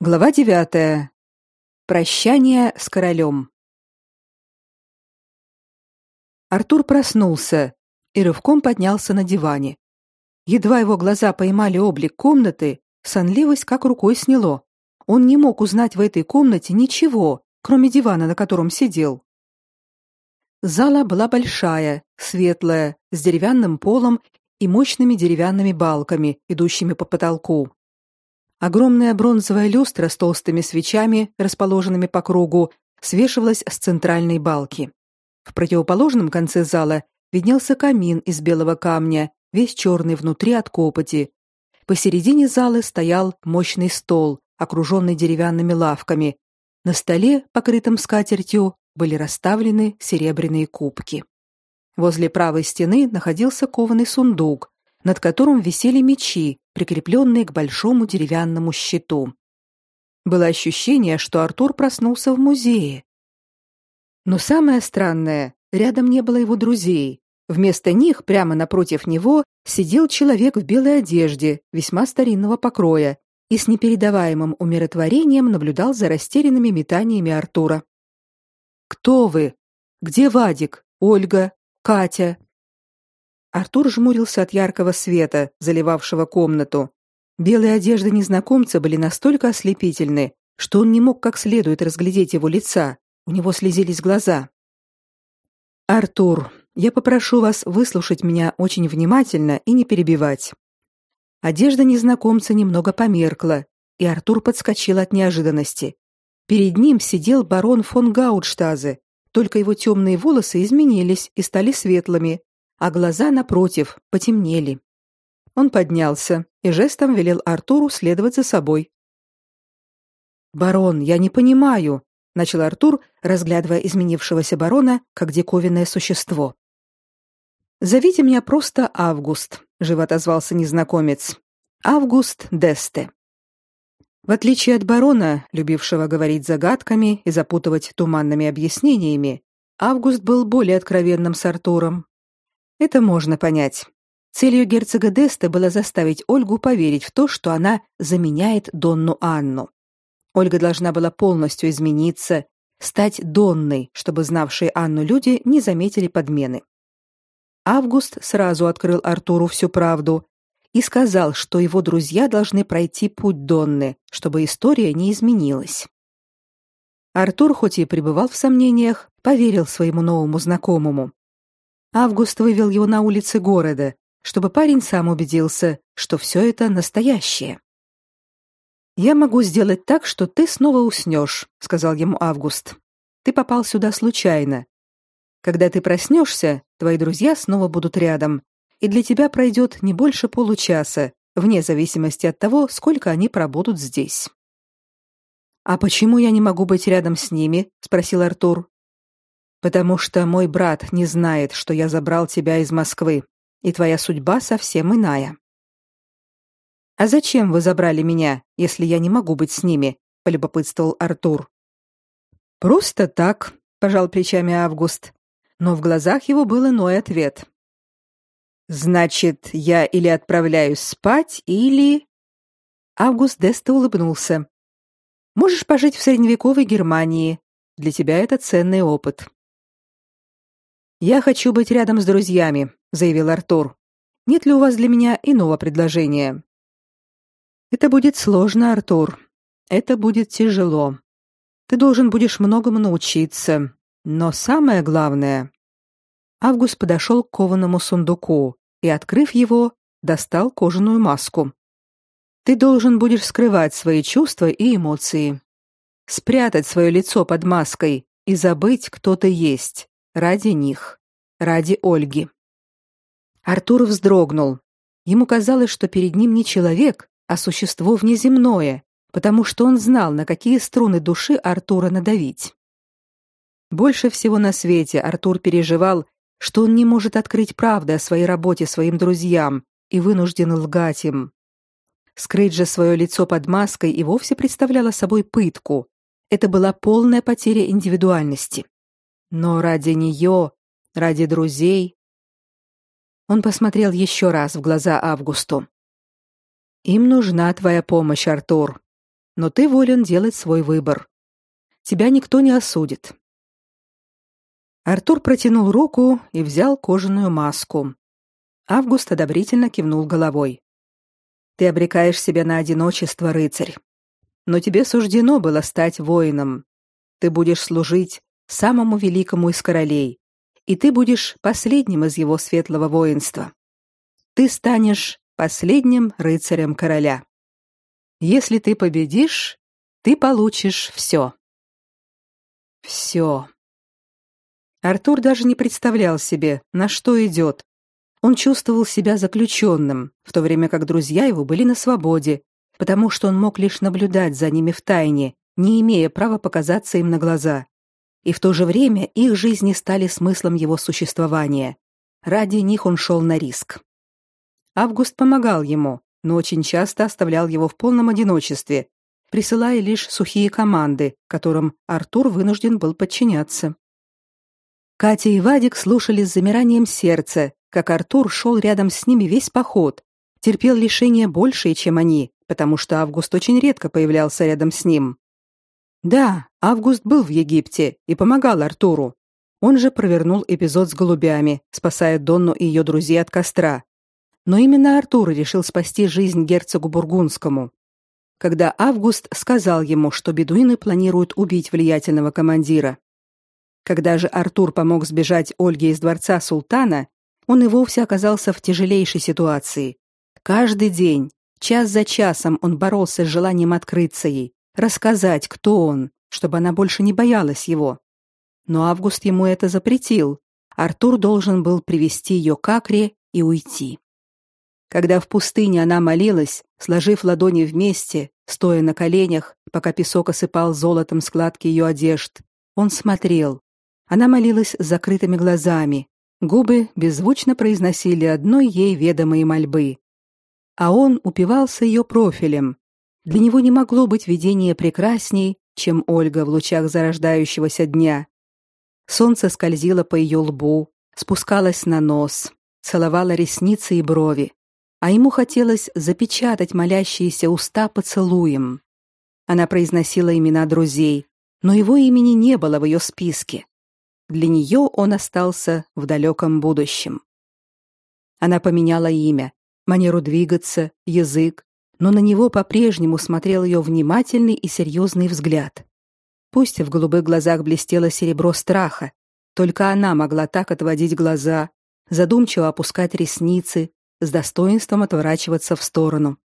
Глава девятая. Прощание с королем. Артур проснулся и рывком поднялся на диване. Едва его глаза поймали облик комнаты, сонливость как рукой сняло. Он не мог узнать в этой комнате ничего, кроме дивана, на котором сидел. Зала была большая, светлая, с деревянным полом и мощными деревянными балками, идущими по потолку. Огромная бронзовая люстра с толстыми свечами, расположенными по кругу, свешивалась с центральной балки. В противоположном конце зала виднелся камин из белого камня, весь черный внутри от копоти. Посередине зала стоял мощный стол, окруженный деревянными лавками. На столе, покрытом скатертью, были расставлены серебряные кубки. Возле правой стены находился кованый сундук, над которым висели мечи, прикрепленные к большому деревянному щиту. Было ощущение, что Артур проснулся в музее. Но самое странное, рядом не было его друзей. Вместо них, прямо напротив него, сидел человек в белой одежде, весьма старинного покроя, и с непередаваемым умиротворением наблюдал за растерянными метаниями Артура. «Кто вы? Где Вадик? Ольга? Катя?» Артур жмурился от яркого света, заливавшего комнату. Белые одежды незнакомца были настолько ослепительны, что он не мог как следует разглядеть его лица. У него слезились глаза. Артур, я попрошу вас выслушать меня очень внимательно и не перебивать. Одежда незнакомца немного померкла, и Артур подскочил от неожиданности. Перед ним сидел барон фон Гаутштазе, только его темные волосы изменились и стали светлыми, а глаза напротив потемнели. Он поднялся и жестом велел Артуру следовать за собой. Барон, я не понимаю, начал Артур, разглядывая изменившегося барона как диковинное существо. Зовите меня просто Август, живо отозвался незнакомец. Август Десте. В отличие от барона, любившего говорить загадками и запутывать туманными объяснениями, Август был более откровенным с Артуром, это можно понять. Целью герцога Деста было заставить Ольгу поверить в то, что она заменяет Донну Анну. Ольга должна была полностью измениться, стать Донной, чтобы знавшие Анну люди не заметили подмены. Август сразу открыл Артуру всю правду и сказал, что его друзья должны пройти путь Донны, чтобы история не изменилась. Артур, хоть и пребывал в сомнениях, поверил своему новому знакомому. Август вывел его на улицы города, чтобы парень сам убедился, что все это настоящее. Я могу сделать так, что ты снова уснешь», — сказал ему Август. Ты попал сюда случайно. Когда ты проснешься, твои друзья снова будут рядом, и для тебя пройдет не больше получаса, вне зависимости от того, сколько они пробудут здесь. А почему я не могу быть рядом с ними? спросил Артур потому что мой брат не знает, что я забрал тебя из Москвы, и твоя судьба совсем иная. А зачем вы забрали меня, если я не могу быть с ними? полюбопытствовал Артур. Просто так, пожал плечами Август, но в глазах его был иной ответ. Значит, я или отправляюсь спать, или Август Деста улыбнулся. Можешь пожить в средневековой Германии. Для тебя это ценный опыт. Я хочу быть рядом с друзьями, заявил Артур. Нет ли у вас для меня иного предложения? Это будет сложно, Артур. Это будет тяжело. Ты должен будешь многому научиться, но самое главное. Август подошел к кованому сундуку и, открыв его, достал кожаную маску. Ты должен будешь скрывать свои чувства и эмоции, спрятать свое лицо под маской и забыть, кто ты есть ради них, ради Ольги. Артур вздрогнул. Ему казалось, что перед ним не человек, а существо внеземное, потому что он знал, на какие струны души Артура надавить. Больше всего на свете Артур переживал, что он не может открыть правды о своей работе своим друзьям и вынужден лгать им. Скрыть же свое лицо под маской и вовсе представляло собой пытку. Это была полная потеря индивидуальности. Но ради нее, ради друзей... Он посмотрел еще раз в глаза Августу. Им нужна твоя помощь, Артур. но ты волен делать свой выбор. Тебя никто не осудит. Артур протянул руку и взял кожаную маску. Август одобрительно кивнул головой. Ты обрекаешь себя на одиночество, рыцарь. Но тебе суждено было стать воином. Ты будешь служить самому великому из королей, и ты будешь последним из его светлого воинства. Ты станешь последним рыцарем короля. Если ты победишь, ты получишь все. Все. Артур даже не представлял себе, на что идет. Он чувствовал себя заключенным, в то время как друзья его были на свободе, потому что он мог лишь наблюдать за ними в тайне, не имея права показаться им на глаза. И в то же время их жизни стали смыслом его существования. Ради них он шел на риск. Август помогал ему, но очень часто оставлял его в полном одиночестве, присылая лишь сухие команды, которым Артур вынужден был подчиняться. Катя и Вадик слушали с замиранием сердца, как Артур шел рядом с ними весь поход, терпел лишения большие, чем они, потому что Август очень редко появлялся рядом с ним. Да, Август был в Египте и помогал Артуру. Он же провернул эпизод с голубями, спасая Донну и ее друзей от костра. Но именно Артур решил спасти жизнь герцогу бургундскому. Когда Август сказал ему, что бедуины планируют убить влиятельного командира, когда же Артур помог сбежать Ольге из дворца султана, он и вовсе оказался в тяжелейшей ситуации. Каждый день, час за часом он боролся с желанием открыться ей, рассказать, кто он, чтобы она больше не боялась его. Но Август ему это запретил. Артур должен был привести ее к Акре и уйти. Когда в пустыне она молилась, сложив ладони вместе, стоя на коленях, пока песок осыпал золотом складки ее одежд, он смотрел, она молилась с закрытыми глазами. Губы беззвучно произносили одной ей ведомые мольбы. А он упивался ее профилем. Для него не могло быть видения прекрасней, чем Ольга в лучах зарождающегося дня. Солнце скользило по ее лбу, спускалось на нос, целовало ресницы и брови, а ему хотелось запечатать молящиеся уста поцелуем. Она произносила имена друзей, но его имени не было в ее списке. Для нее он остался в далеком будущем. Она поменяла имя, манеру двигаться, язык, но на него по-прежнему смотрел ее внимательный и серьезный взгляд. Пусть в голубых глазах блестело серебро страха, только она могла так отводить глаза, задумчиво опускать ресницы, с достоинством отворачиваться в сторону.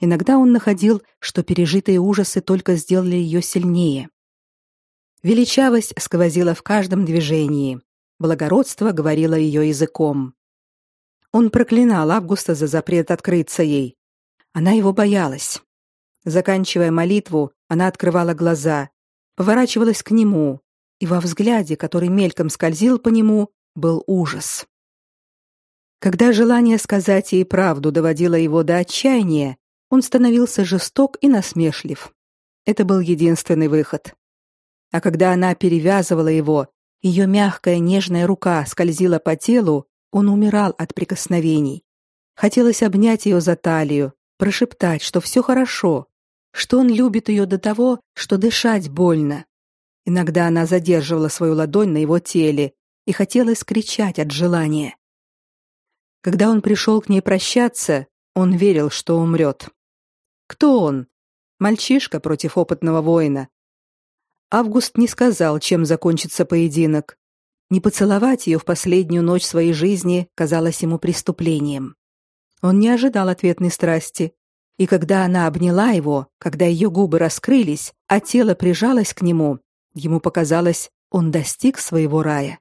Иногда он находил, что пережитые ужасы только сделали ее сильнее. Величавость сквозила в каждом движении. Благородство говорило ее языком. Он проклинал Августа за запрет открыться ей. Она его боялась. Заканчивая молитву, она открывала глаза, поворачивалась к нему, и во взгляде, который мельком скользил по нему, был ужас. Когда желание сказать ей правду доводило его до отчаяния, он становился жесток и насмешлив. Это был единственный выход. А когда она перевязывала его, ее мягкая нежная рука скользила по телу, он умирал от прикосновений. Хотелось обнять ее за талию, прошептать, что все хорошо, что он любит ее до того, что дышать больно. Иногда она задерживала свою ладонь на его теле и хотелось кричать от желания. Когда он пришел к ней прощаться, он верил, что умрет. Кто он? Мальчишка против опытного воина, Август не сказал, чем закончится поединок. Не поцеловать ее в последнюю ночь своей жизни казалось ему преступлением. Он не ожидал ответной страсти, и когда она обняла его, когда ее губы раскрылись, а тело прижалось к нему, ему показалось, он достиг своего рая.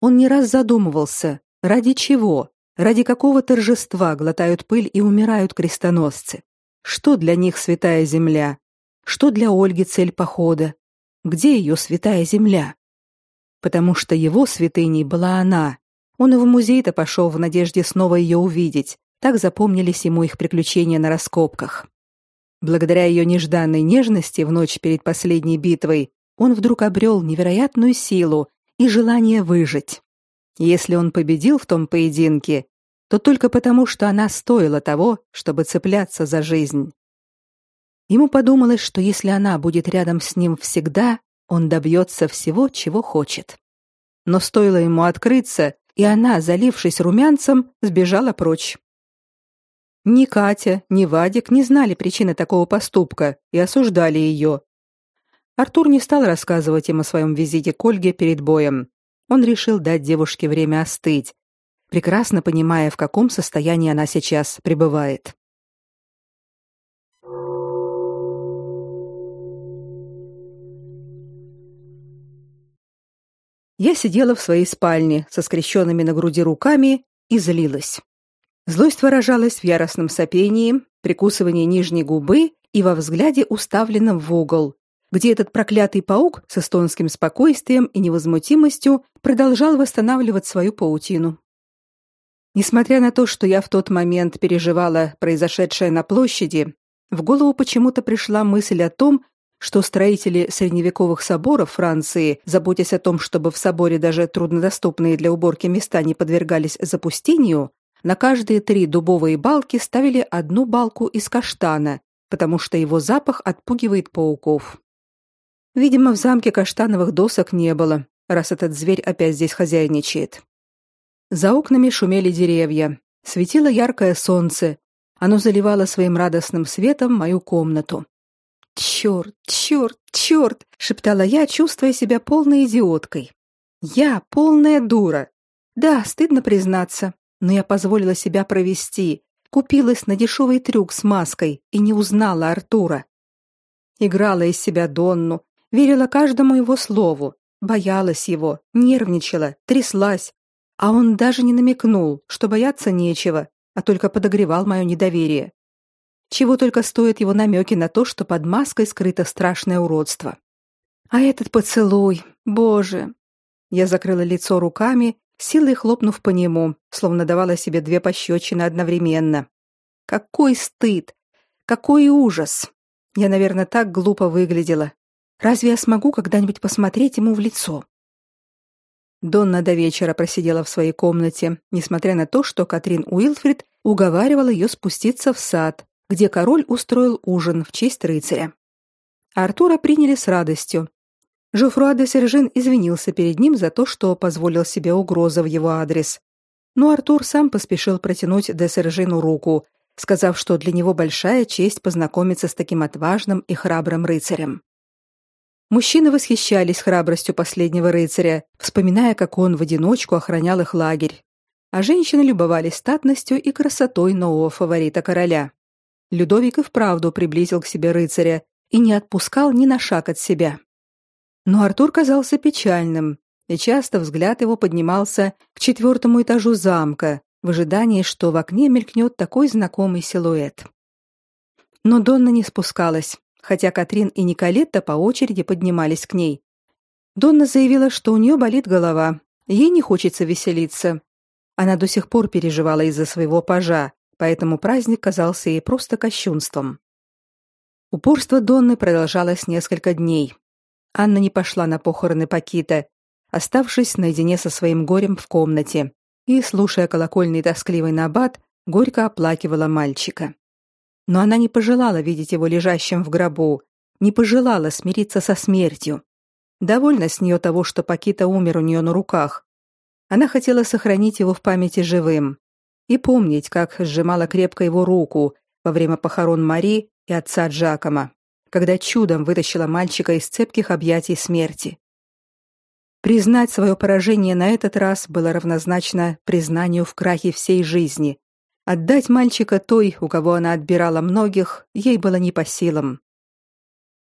Он не раз задумывался, ради чего, ради какого торжества глотают пыль и умирают крестоносцы. Что для них святая земля, что для Ольги цель похода? Где ее святая земля? Потому что его святыней была она. Он и в музей-то пошел в надежде снова ее увидеть. Так запомнились ему их приключения на раскопках. Благодаря ее нежданной нежности в ночь перед последней битвой он вдруг обрел невероятную силу и желание выжить. Если он победил в том поединке, то только потому, что она стоила того, чтобы цепляться за жизнь. Ему подумалось, что если она будет рядом с ним всегда, он добьется всего, чего хочет. Но стоило ему открыться, и она, залившись румянцем, сбежала прочь. Ни Катя, ни Вадик не знали причины такого поступка и осуждали ее. Артур не стал рассказывать им о своем визите к Ольге перед боем. Он решил дать девушке время остыть, прекрасно понимая, в каком состоянии она сейчас пребывает. Я сидела в своей спальне со скрещенными на груди руками и злилась. Злость выражалась в яростном сопении, прикусывании нижней губы и во взгляде, уставленном в угол, где этот проклятый паук с эстонским спокойствием и невозмутимостью продолжал восстанавливать свою паутину. Несмотря на то, что я в тот момент переживала произошедшее на площади, в голову почему-то пришла мысль о том, что строители средневековых соборов Франции, заботясь о том, чтобы в соборе даже труднодоступные для уборки места не подвергались запустению, на каждые три дубовые балки ставили одну балку из каштана, потому что его запах отпугивает пауков. Видимо, в замке каштановых досок не было, раз этот зверь опять здесь хозяйничает. За окнами шумели деревья, светило яркое солнце, оно заливало своим радостным светом мою комнату. «Черт, черт, черт!» — шептала я, чувствуя себя полной идиоткой. «Я полная дура!» Да, стыдно признаться, но я позволила себя провести, купилась на дешевый трюк с маской и не узнала Артура. Играла из себя Донну, верила каждому его слову, боялась его, нервничала, тряслась, а он даже не намекнул, что бояться нечего, а только подогревал мое недоверие. Чего только стоят его намеки на то, что под маской скрыто страшное уродство. А этот поцелуй, боже! Я закрыла лицо руками, силой хлопнув по нему, словно давала себе две пощечины одновременно. Какой стыд! Какой ужас! Я, наверное, так глупо выглядела. Разве я смогу когда-нибудь посмотреть ему в лицо? Донна до вечера просидела в своей комнате, несмотря на то, что Катрин Уилфрид уговаривала ее спуститься в сад, где король устроил ужин в честь рыцаря. Артура приняли с радостью. Жофруа де Сержин извинился перед ним за то, что позволил себе угрозы в его адрес. Но Артур сам поспешил протянуть де Сержину руку, сказав, что для него большая честь познакомиться с таким отважным и храбрым рыцарем. Мужчины восхищались храбростью последнего рыцаря, вспоминая, как он в одиночку охранял их лагерь. А женщины любовались статностью и красотой нового фаворита короля. Людовик и вправду приблизил к себе рыцаря и не отпускал ни на шаг от себя. Но Артур казался печальным, и часто взгляд его поднимался к четвертому этажу замка, в ожидании, что в окне мелькнет такой знакомый силуэт. Но Донна не спускалась, хотя Катрин и Николетта по очереди поднимались к ней. Донна заявила, что у нее болит голова, ей не хочется веселиться. Она до сих пор переживала из-за своего пажа, поэтому праздник казался ей просто кощунством. Упорство Донны продолжалось несколько дней. Анна не пошла на похороны Пакита, оставшись наедине со своим горем в комнате и, слушая колокольный тоскливый набат, горько оплакивала мальчика. Но она не пожелала видеть его лежащим в гробу, не пожелала смириться со смертью. Довольно с нее того, что Пакита умер у нее на руках. Она хотела сохранить его в памяти живым и помнить, как сжимала крепко его руку во время похорон Мари и отца Джакома, когда чудом вытащила мальчика из цепких объятий смерти. Признать свое поражение на этот раз было равнозначно признанию в крахе всей жизни. Отдать мальчика той, у кого она отбирала многих, ей было не по силам.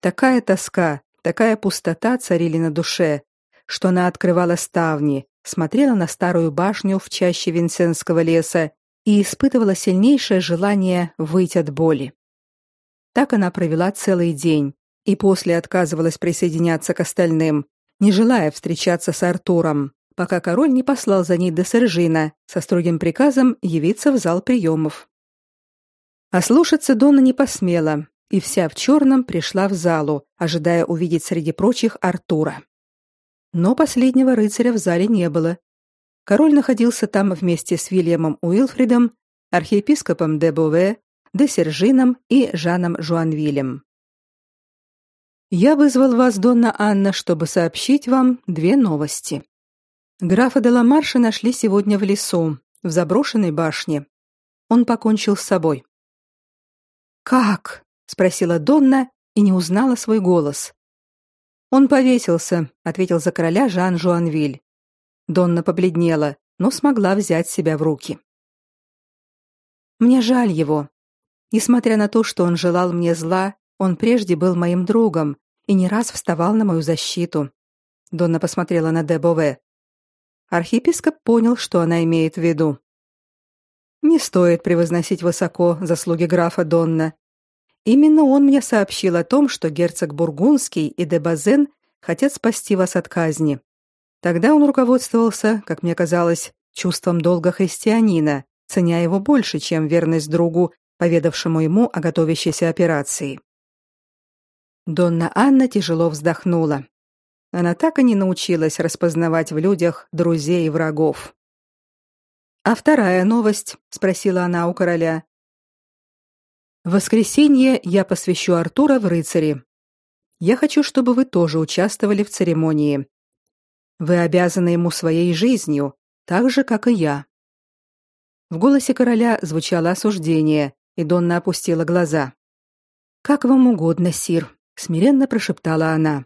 Такая тоска, такая пустота царили на душе, что она открывала ставни, смотрела на старую башню в чаще Винсенского леса и испытывала сильнейшее желание выйти от боли. Так она провела целый день и после отказывалась присоединяться к остальным, не желая встречаться с Артуром, пока король не послал за ней до Сержина со строгим приказом явиться в зал приемов. А слушаться Дона не посмела, и вся в черном пришла в залу, ожидая увидеть среди прочих Артура. Но последнего рыцаря в зале не было. Король находился там вместе с Вильямом Уилфридом, архиепископом де Бове, де Сержином и Жаном Жуанвилем. Я вызвал вас, Донна Анна, чтобы сообщить вам две новости. Графа де Ламарша нашли сегодня в лесу, в заброшенной башне. Он покончил с собой. Как? спросила Донна и не узнала свой голос. Он повесился, ответил за короля Жан Жуанвиль. Донна побледнела, но смогла взять себя в руки. Мне жаль его. Несмотря на то, что он желал мне зла, он прежде был моим другом и не раз вставал на мою защиту. Донна посмотрела на Дебове. Архиепископ понял, что она имеет в виду. Не стоит превозносить высоко заслуги графа Донна. Именно он мне сообщил о том, что герцог Бургундский и де Базен хотят спасти вас от казни. Тогда он руководствовался, как мне казалось, чувством долга христианина, ценя его больше, чем верность другу, поведавшему ему о готовящейся операции. Донна Анна тяжело вздохнула. Она так и не научилась распознавать в людях друзей и врагов. А вторая новость, спросила она у короля. В воскресенье я посвящу Артура в рыцари. Я хочу, чтобы вы тоже участвовали в церемонии. Вы обязаны ему своей жизнью, так же как и я. В голосе короля звучало осуждение, и Донна опустила глаза. Как вам угодно, сир, смиренно прошептала она.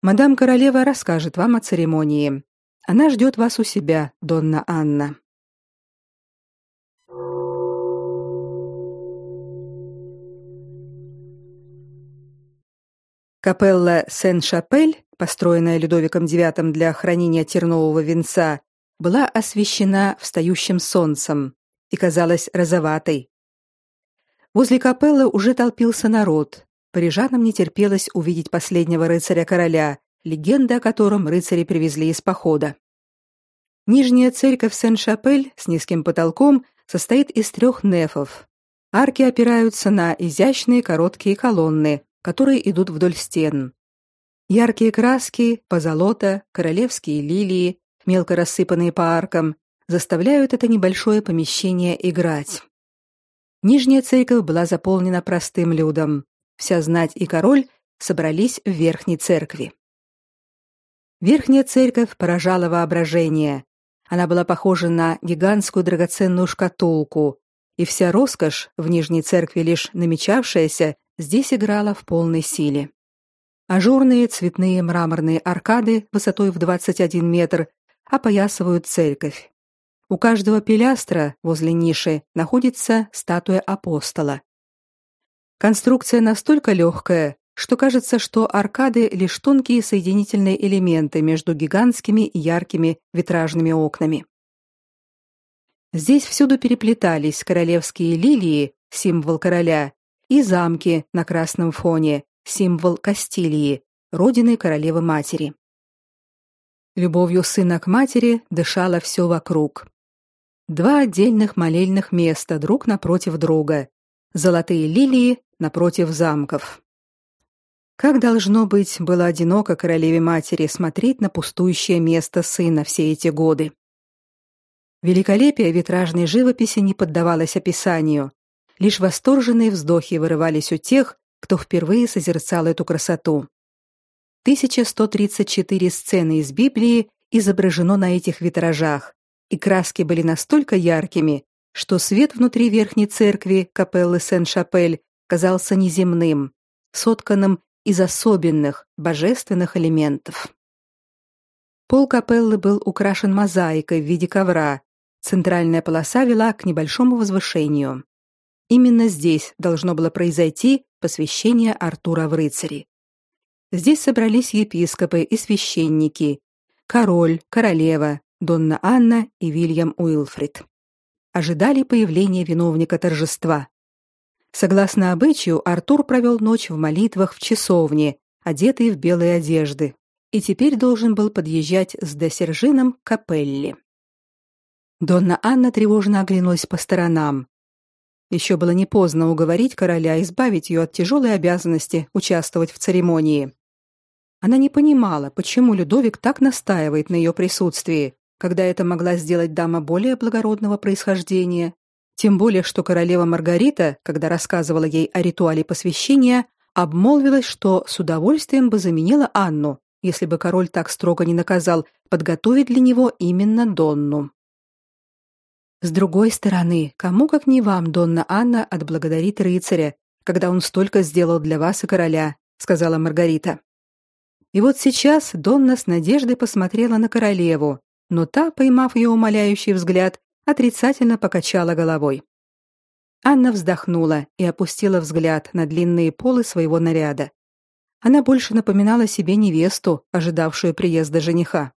Мадам королева расскажет вам о церемонии. Она ждет вас у себя, Донна Анна. Капелла Сен-Шапель, построенная Людовиком IX для хранения тернового венца, была освещена встающим солнцем и казалась розоватой. Возле капеллы уже толпился народ, Парижанам не терпелось увидеть последнего рыцаря короля, легенда о котором рыцари привезли из похода. Нижняя церковь Сен-Шапель с низким потолком состоит из трех нефов. Арки опираются на изящные короткие колонны, которые идут вдоль стен. Яркие краски, позолота, королевские лилии, мелко рассыпанные по аркам, заставляют это небольшое помещение играть. Нижняя церковь была заполнена простым людом вся знать и король собрались в верхней церкви. Верхняя церковь поражала воображение. Она была похожа на гигантскую драгоценную шкатулку, и вся роскошь в нижней церкви лишь намечавшаяся, здесь играла в полной силе. Ажурные цветные мраморные аркады высотой в 21 метр опоясывают церковь. У каждого пилястра возле ниши находится статуя апостола. Конструкция настолько легкая, что кажется, что аркады лишь тонкие соединительные элементы между гигантскими и яркими витражными окнами. Здесь всюду переплетались королевские лилии, символ короля, и замки на красном фоне, символ Кастилии, родины королевы матери. Любовью сына к матери дышало все вокруг. Два отдельных молельных места друг напротив друга. Золотые лилии напротив замков. Как должно быть было одиноко королеве матери смотреть на пустующее место сына все эти годы. Великолепие витражной живописи не поддавалось описанию. Лишь восторженные вздохи вырывались у тех, кто впервые созерцал эту красоту. 1134 сцены из Библии изображено на этих витражах, и краски были настолько яркими, что свет внутри верхней церкви капеллы Сен-Шапель казался неземным, сотканным из особенных божественных элементов. Пол капеллы был украшен мозаикой в виде ковра. Центральная полоса вела к небольшому возвышению. Именно здесь должно было произойти посвящение Артура в рыцари. Здесь собрались епископы и священники, король, королева, Донна Анна и Вильям Уилфрид. Ожидали появления виновника торжества. Согласно обычаю, Артур провел ночь в молитвах в часовне, одетый в белые одежды, и теперь должен был подъезжать с Десержином к капелле. Донна Анна тревожно оглянулась по сторонам. Еще было не поздно уговорить короля избавить ее от тяжелой обязанности участвовать в церемонии. Она не понимала, почему Людовик так настаивает на ее присутствии, когда это могла сделать дама более благородного происхождения, тем более, что королева Маргарита, когда рассказывала ей о ритуале посвящения, обмолвилась, что с удовольствием бы заменила Анну, если бы король так строго не наказал подготовить для него именно Донну. С другой стороны, кому как не вам, Донна Анна, отблагодарит рыцаря, когда он столько сделал для вас и короля, сказала Маргарита. И вот сейчас Донна с надеждой посмотрела на королеву, но та, поймав ее умоляющий взгляд, отрицательно покачала головой. Анна вздохнула и опустила взгляд на длинные полы своего наряда. Она больше напоминала себе невесту, ожидавшую приезда жениха.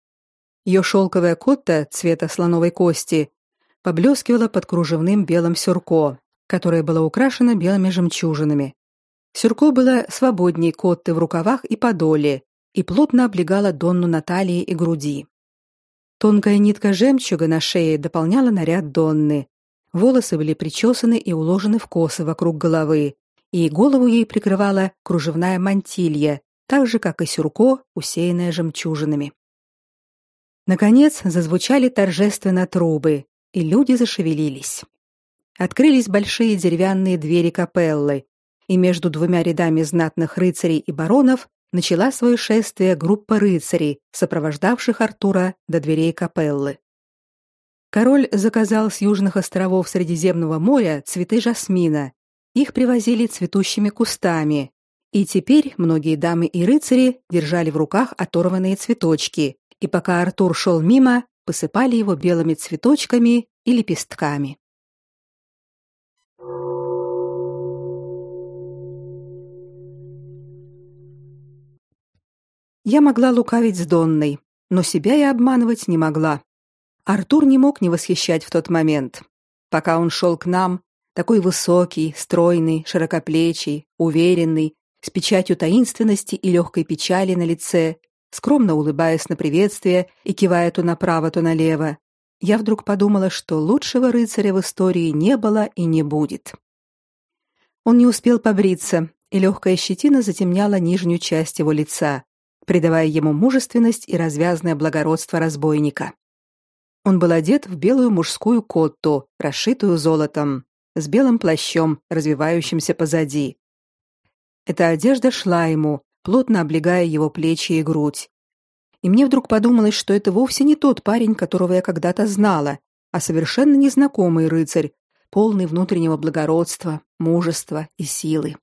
Ее шелковая котта цвета слоновой кости поблескивала под кружевным белым сюрко, которое было украшено белыми жемчужинами. Сюрко было свободней котты в рукавах и подоле и плотно облегало Донну на талии и груди. Тонкая нитка жемчуга на шее дополняла наряд Донны. Волосы были причесаны и уложены в косы вокруг головы, и голову ей прикрывала кружевная мантилья, так же как и сюрко, усеянное жемчужинами. Наконец зазвучали торжественно трубы, и люди зашевелились. Открылись большие деревянные двери капеллы, и между двумя рядами знатных рыцарей и баронов начала свое шествие группа рыцарей, сопровождавших Артура до дверей капеллы. Король заказал с южных островов Средиземного моря цветы жасмина их привозили цветущими кустами, и теперь многие дамы и рыцари держали в руках оторванные цветочки, и пока Артур шел мимо, посыпали его белыми цветочками и лепестками. Я могла лукавить с Донной, но себя я обманывать не могла. Артур не мог не восхищать в тот момент. Пока он шел к нам, такой высокий, стройный, широкоплечий, уверенный, с печатью таинственности и легкой печали на лице, скромно улыбаясь на приветствие и кивая то направо, то налево, я вдруг подумала, что лучшего рыцаря в истории не было и не будет. Он не успел побриться, и легкая щетина затемняла нижнюю часть его лица, придавая ему мужественность и развязное благородство разбойника. Он был одет в белую мужскую котту, расшитую золотом, с белым плащом, развивающимся позади. Эта одежда шла ему, плотно облегая его плечи и грудь. И мне вдруг подумалось, что это вовсе не тот парень, которого я когда-то знала, а совершенно незнакомый рыцарь, полный внутреннего благородства, мужества и силы.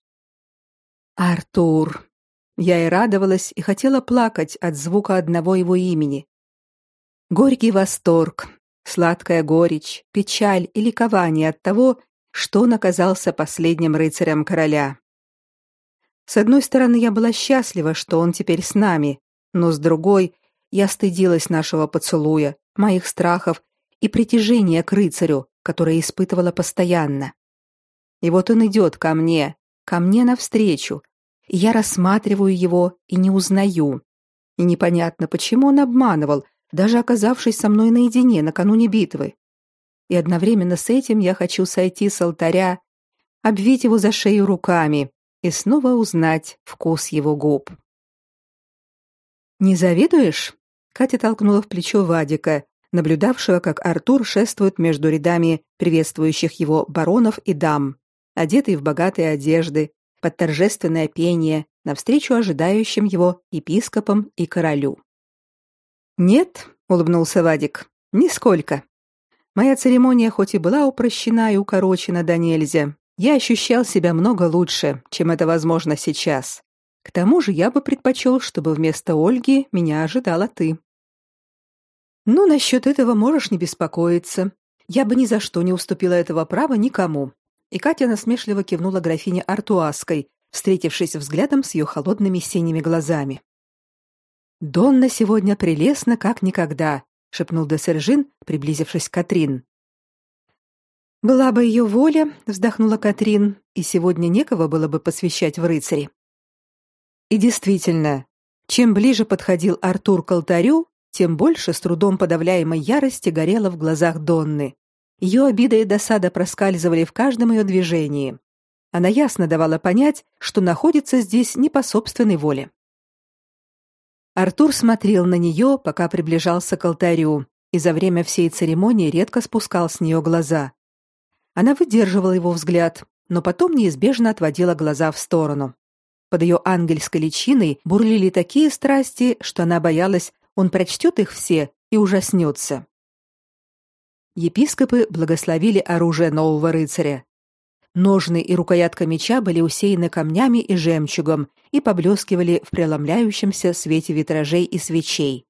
Артур. Я и радовалась, и хотела плакать от звука одного его имени. Горький восторг, сладкая горечь, печаль и ликование от того, что он оказался последним рыцарем короля. С одной стороны, я была счастлива, что он теперь с нами, но с другой, я стыдилась нашего поцелуя, моих страхов и притяжения к рыцарю, которое испытывала постоянно. И вот он идет ко мне, ко мне навстречу, и я рассматриваю его и не узнаю. И непонятно, почему он обманывал, даже оказавшись со мной наедине накануне битвы и одновременно с этим я хочу сойти с алтаря, обвить его за шею руками и снова узнать вкус его губ. «Не завидуешь?» Катя толкнула в плечо Вадика, наблюдавшего, как Артур шествует между рядами приветствующих его баронов и дам, одетый в богатые одежды, под торжественное пение, навстречу ожидающим его епископам и королю. «Нет», — улыбнулся Вадик, — «нисколько. Моя церемония хоть и была упрощена и укорочена до нельзя, я ощущал себя много лучше, чем это возможно сейчас. К тому же я бы предпочел, чтобы вместо Ольги меня ожидала ты. Ну, насчет этого можешь не беспокоиться. Я бы ни за что не уступила этого права никому. И Катя насмешливо кивнула графине Артуаской, встретившись взглядом с ее холодными синими глазами. Донна сегодня прелестна как никогда, шепнул де Сержин, приблизившись к Катрин. Была бы ее воля, вздохнула Катрин, и сегодня некого было бы посвящать в рыцари. И действительно, чем ближе подходил Артур к алтарю, тем больше с трудом подавляемой ярости горело в глазах Донны. Ее обида и досада проскальзывали в каждом ее движении. Она ясно давала понять, что находится здесь не по собственной воле. Артур смотрел на нее, пока приближался к алтарю, и за время всей церемонии редко спускал с нее глаза. Она выдерживала его взгляд, но потом неизбежно отводила глаза в сторону. Под ее ангельской личиной бурлили такие страсти, что она боялась, он прочтет их все и ужаснется. Епископы благословили оружие нового рыцаря. Ножны и рукоятка меча были усеяны камнями и жемчугом и поблескивали в преломляющемся свете витражей и свечей.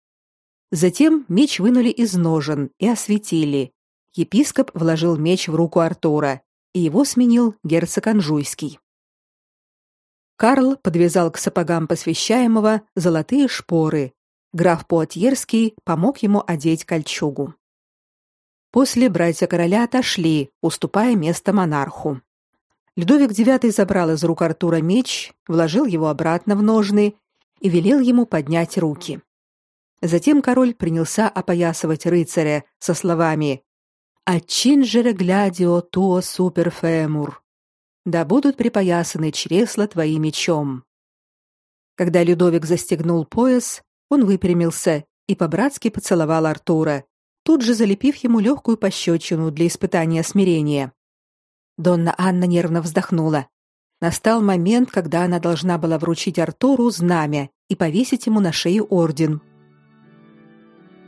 Затем меч вынули из ножен и осветили. Епископ вложил меч в руку Артура, и его сменил герцог Анжуйский. Карл подвязал к сапогам посвящаемого золотые шпоры. Граф Пуатьерский помог ему одеть кольчугу. После братья короля отошли, уступая место монарху. Людовик IX забрал из рук Артура меч, вложил его обратно в ножны и велел ему поднять руки. Затем король принялся опоясывать рыцаря со словами «Ачинжере глядио туо супер фемур» «Да будут припоясаны чресла твоим мечом». Когда Людовик застегнул пояс, он выпрямился и по-братски поцеловал Артура, тут же залепив ему легкую пощечину для испытания смирения. Донна Анна нервно вздохнула. Настал момент, когда она должна была вручить Артуру знамя и повесить ему на шею орден.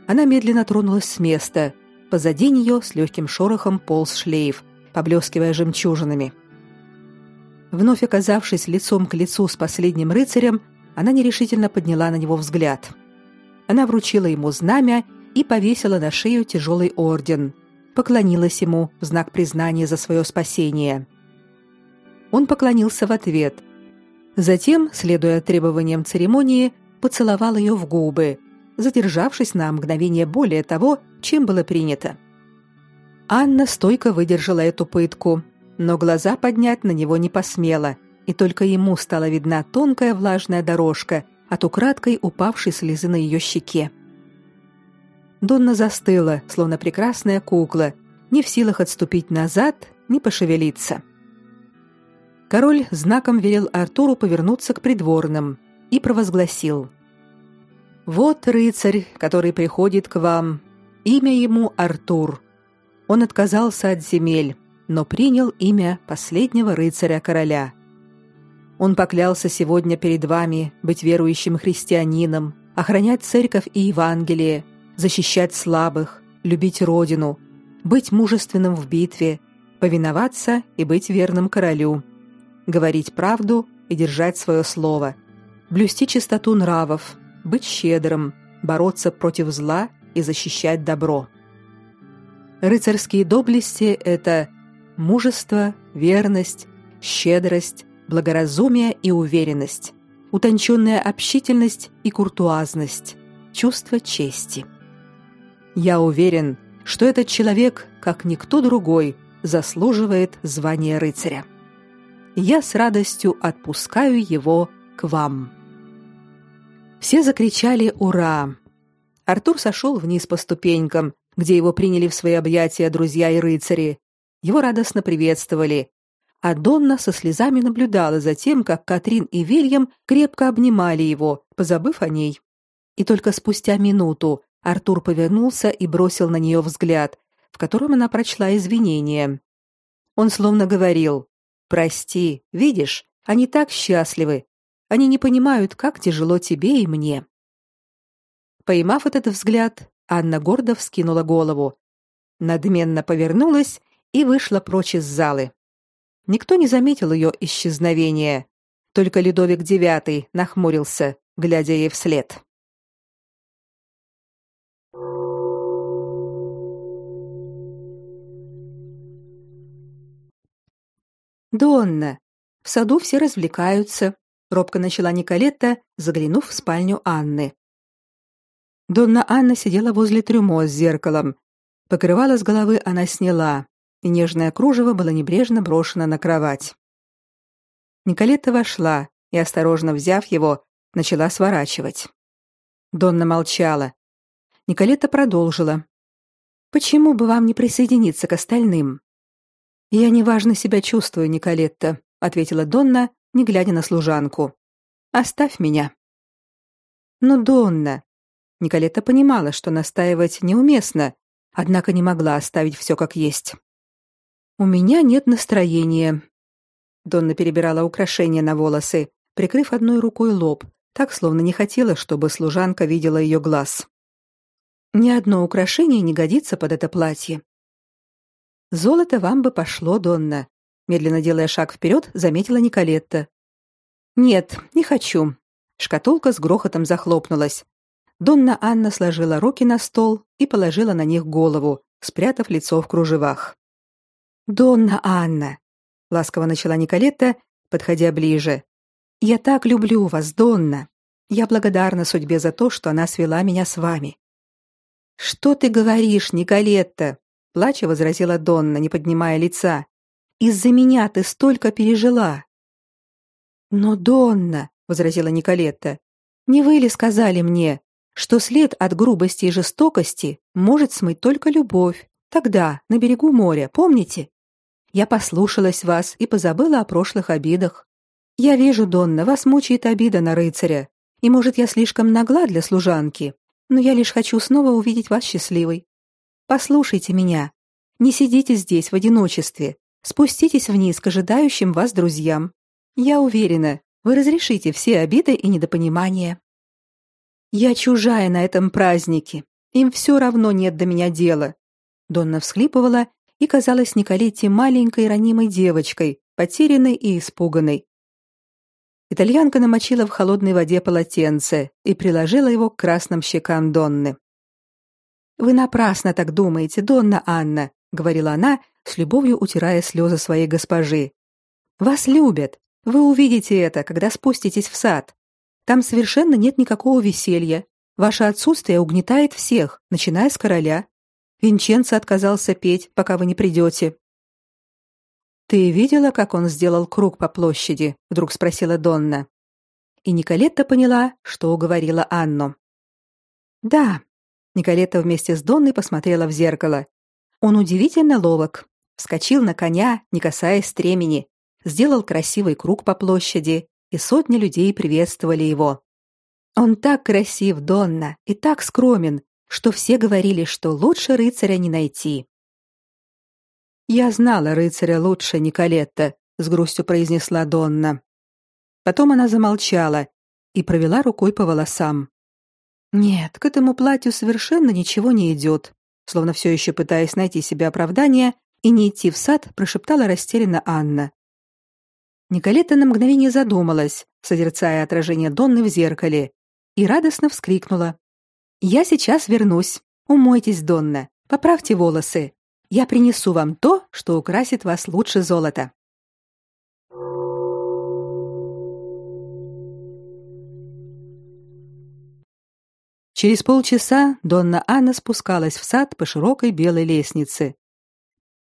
Она медленно тронулась с места. Позади нее с легким шорохом полз шлейф, поблескивая жемчужинами. Вновь оказавшись лицом к лицу с последним рыцарем, она нерешительно подняла на него взгляд. Она вручила ему знамя и повесила на шею тяжелый орден, поклонилась ему в знак признания за свое спасение. Он поклонился в ответ. Затем, следуя требованиям церемонии, поцеловал ее в губы, задержавшись на мгновение более того, чем было принято. Анна стойко выдержала эту пытку, но глаза поднять на него не посмела, и только ему стала видна тонкая влажная дорожка от украдкой упавшей слезы на ее щеке. Донна застыла, словно прекрасная кукла, не в силах отступить назад, не пошевелиться. Король знаком велел Артуру повернуться к придворным и провозгласил: "Вот рыцарь, который приходит к вам. Имя ему Артур. Он отказался от земель, но принял имя последнего рыцаря короля. Он поклялся сегодня перед вами быть верующим христианином, охранять церковь и Евангелие, защищать слабых, любить родину, быть мужественным в битве, повиноваться и быть верным королю, говорить правду и держать свое слово, блюсти чистоту нравов, быть щедрым, бороться против зла и защищать добро. Рыцарские доблести это мужество, верность, щедрость, благоразумие и уверенность, утонченная общительность и куртуазность, чувство чести. Я уверен, что этот человек, как никто другой, заслуживает звания рыцаря. Я с радостью отпускаю его к вам. Все закричали ура. Артур сошел вниз по ступенькам, где его приняли в свои объятия друзья и рыцари. Его радостно приветствовали, а Донна со слезами наблюдала за тем, как Катрин и Вильям крепко обнимали его, позабыв о ней. И только спустя минуту Артур повернулся и бросил на нее взгляд, в котором она прочла извинения. Он словно говорил: "Прости, видишь, они так счастливы. Они не понимают, как тяжело тебе и мне". Поймав этот взгляд, Анна гордо вскинула голову, надменно повернулась и вышла прочь из залы. Никто не заметил ее исчезновения. Только Людовик IX нахмурился, глядя ей вслед. Донна, в саду все развлекаются, робко начала Николетта, заглянув в спальню Анны. Донна Анна сидела возле трюмо с зеркалом. Покрывало с головы она сняла, и нежное кружево было небрежно брошено на кровать. Николетта вошла и, осторожно взяв его, начала сворачивать. Донна молчала. Николетта продолжила. «Почему бы вам не присоединиться к остальным?» Я неважно себя чувствую, Николетта, ответила Донна, не глядя на служанку. Оставь меня. Но Донна, Николетта понимала, что настаивать неуместно, однако не могла оставить все как есть. У меня нет настроения. Донна перебирала украшения на волосы, прикрыв одной рукой лоб, так словно не хотела, чтобы служанка видела ее глаз. Ни одно украшение не годится под это платье. Золото вам бы пошло, Донна, медленно делая шаг вперед, заметила Николетта. Нет, не хочу. Шкатулка с грохотом захлопнулась. Донна Анна сложила руки на стол и положила на них голову, спрятав лицо в кружевах. Донна Анна, ласково начала Николетта, подходя ближе. Я так люблю вас, Донна. Я благодарна судьбе за то, что она свела меня с вами. Что ты говоришь, Николетта? плача возразила Донна, не поднимая лица. Из-за меня ты столько пережила. Но Донна, возразила Николетта, не вы ли сказали мне, что след от грубости и жестокости может смыть только любовь? Тогда, на берегу моря, помните? Я послушалась вас и позабыла о прошлых обидах. Я вижу, Донна, вас мучает обида на рыцаря. И, может, я слишком нагла для служанки, но я лишь хочу снова увидеть вас счастливой. Послушайте меня. Не сидите здесь в одиночестве. Спуститесь вниз к ожидающим вас друзьям. Я уверена, вы разрешите все обиды и недопонимания. Я чужая на этом празднике. Им все равно нет до меня дела. Донна всхлипывала и казалась Николетте маленькой ранимой девочкой, потерянной и испуганной. Итальянка намочила в холодной воде полотенце и приложила его к красным щекам Донны. Вы напрасно так думаете, Донна Анна, говорила она, с любовью утирая слезы своей госпожи. Вас любят. Вы увидите это, когда спуститесь в сад. Там совершенно нет никакого веселья. Ваше отсутствие угнетает всех, начиная с короля. Винченцо отказался петь, пока вы не придете. Ты видела, как он сделал круг по площади? вдруг спросила Донна. И Николетта поняла, что уговорила Анну. Да. Николетта вместе с Донной посмотрела в зеркало. Он удивительно ловок. Вскочил на коня, не касаясь стремени, сделал красивый круг по площади, и сотни людей приветствовали его. Он так красив, Донна, и так скромен, что все говорили, что лучше рыцаря не найти. Я знала рыцаря лучше Николетта, с грустью произнесла Донна. Потом она замолчала и провела рукой по волосам. Нет, к этому платью совершенно ничего не идет. Словно все еще пытаясь найти себе оправдание и не идти в сад, прошептала растерянно Анна. Николетта на мгновение задумалась, созерцая отражение Донны в зеркале, и радостно вскрикнула: "Я сейчас вернусь. Умойтесь, Донна, поправьте волосы. Я принесу вам то, что украсит вас лучше золота. Через полчаса Донна Анна спускалась в сад по широкой белой лестнице.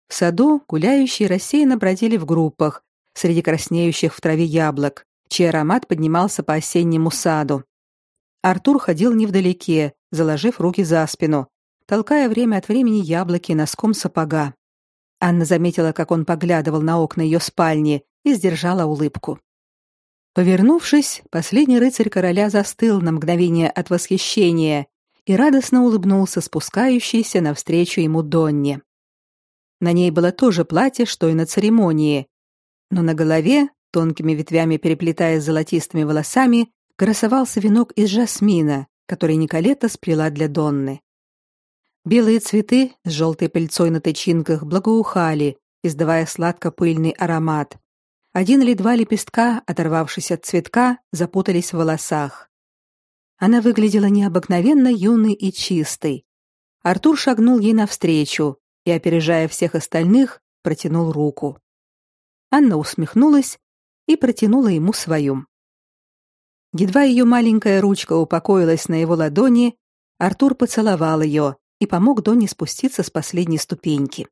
В саду гуляющие рассеянно бродили в группах среди краснеющих в траве яблок, чей аромат поднимался по осеннему саду. Артур ходил невдалеке, заложив руки за спину, толкая время от времени яблоки носком сапога. Анна заметила, как он поглядывал на окна ее спальни и сдержала улыбку. Повернувшись, последний рыцарь короля застыл на мгновение от восхищения и радостно улыбнулся спускающейся навстречу ему Донне. На ней было то же платье, что и на церемонии, но на голове, тонкими ветвями переплетаясь золотистыми волосами, красовался венок из жасмина, который Николета сплела для Донны. Белые цветы с желтой пыльцой на тычинках благоухали, издавая сладко-пыльный аромат. Один или два лепестка, оторвавшись от цветка, запутались в волосах. Она выглядела необыкновенно юной и чистой. Артур шагнул ей навстречу и, опережая всех остальных, протянул руку. Анна усмехнулась и протянула ему свою. Едва ее маленькая ручка упокоилась на его ладони, Артур поцеловал ее, и помог Донне спуститься с последней ступеньки.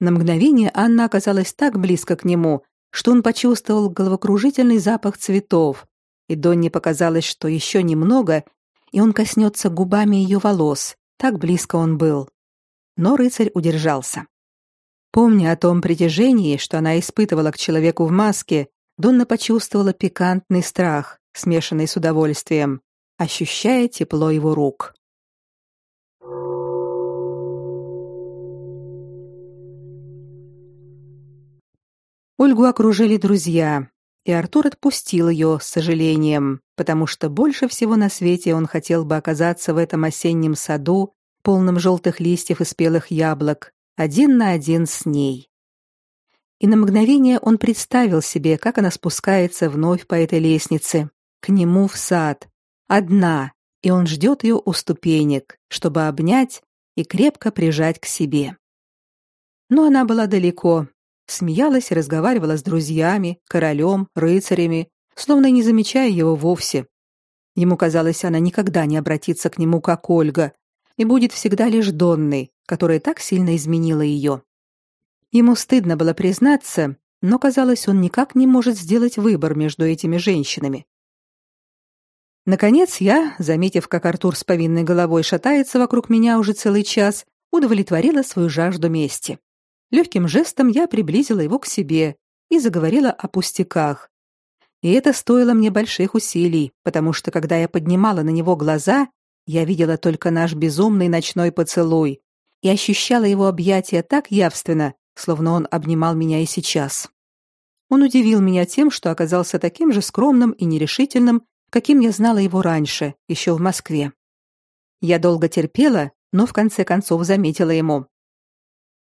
На мгновение Анна оказалась так близко к нему, что он почувствовал головокружительный запах цветов, и Донне показалось, что еще немного, и он коснется губами ее волос, так близко он был. Но рыцарь удержался. Помня о том притяжении, что она испытывала к человеку в маске, Донна почувствовала пикантный страх, смешанный с удовольствием, ощущая тепло его рук. Ольгу окружили друзья, и Артур отпустил ее с сожалением, потому что больше всего на свете он хотел бы оказаться в этом осеннем саду, полном желтых листьев и спелых яблок, один на один с ней. И на мгновение он представил себе, как она спускается вновь по этой лестнице, к нему в сад, одна, и он ждет ее у ступенек, чтобы обнять и крепко прижать к себе. Но она была далеко, смеялась и разговаривала с друзьями, королем, рыцарями, словно не замечая его вовсе. Ему казалось, она никогда не обратится к нему как Ольга и будет всегда лишь Донной, которая так сильно изменила ее. Ему стыдно было признаться, но казалось, он никак не может сделать выбор между этими женщинами. Наконец я, заметив, как Артур с повинной головой шатается вокруг меня уже целый час, удовлетворила свою жажду мести. Легким жестом я приблизила его к себе и заговорила о пустяках. И это стоило мне больших усилий, потому что когда я поднимала на него глаза, я видела только наш безумный ночной поцелуй и ощущала его объятия так явственно, словно он обнимал меня и сейчас. Он удивил меня тем, что оказался таким же скромным и нерешительным, каким я знала его раньше, еще в Москве. Я долго терпела, но в конце концов заметила ему: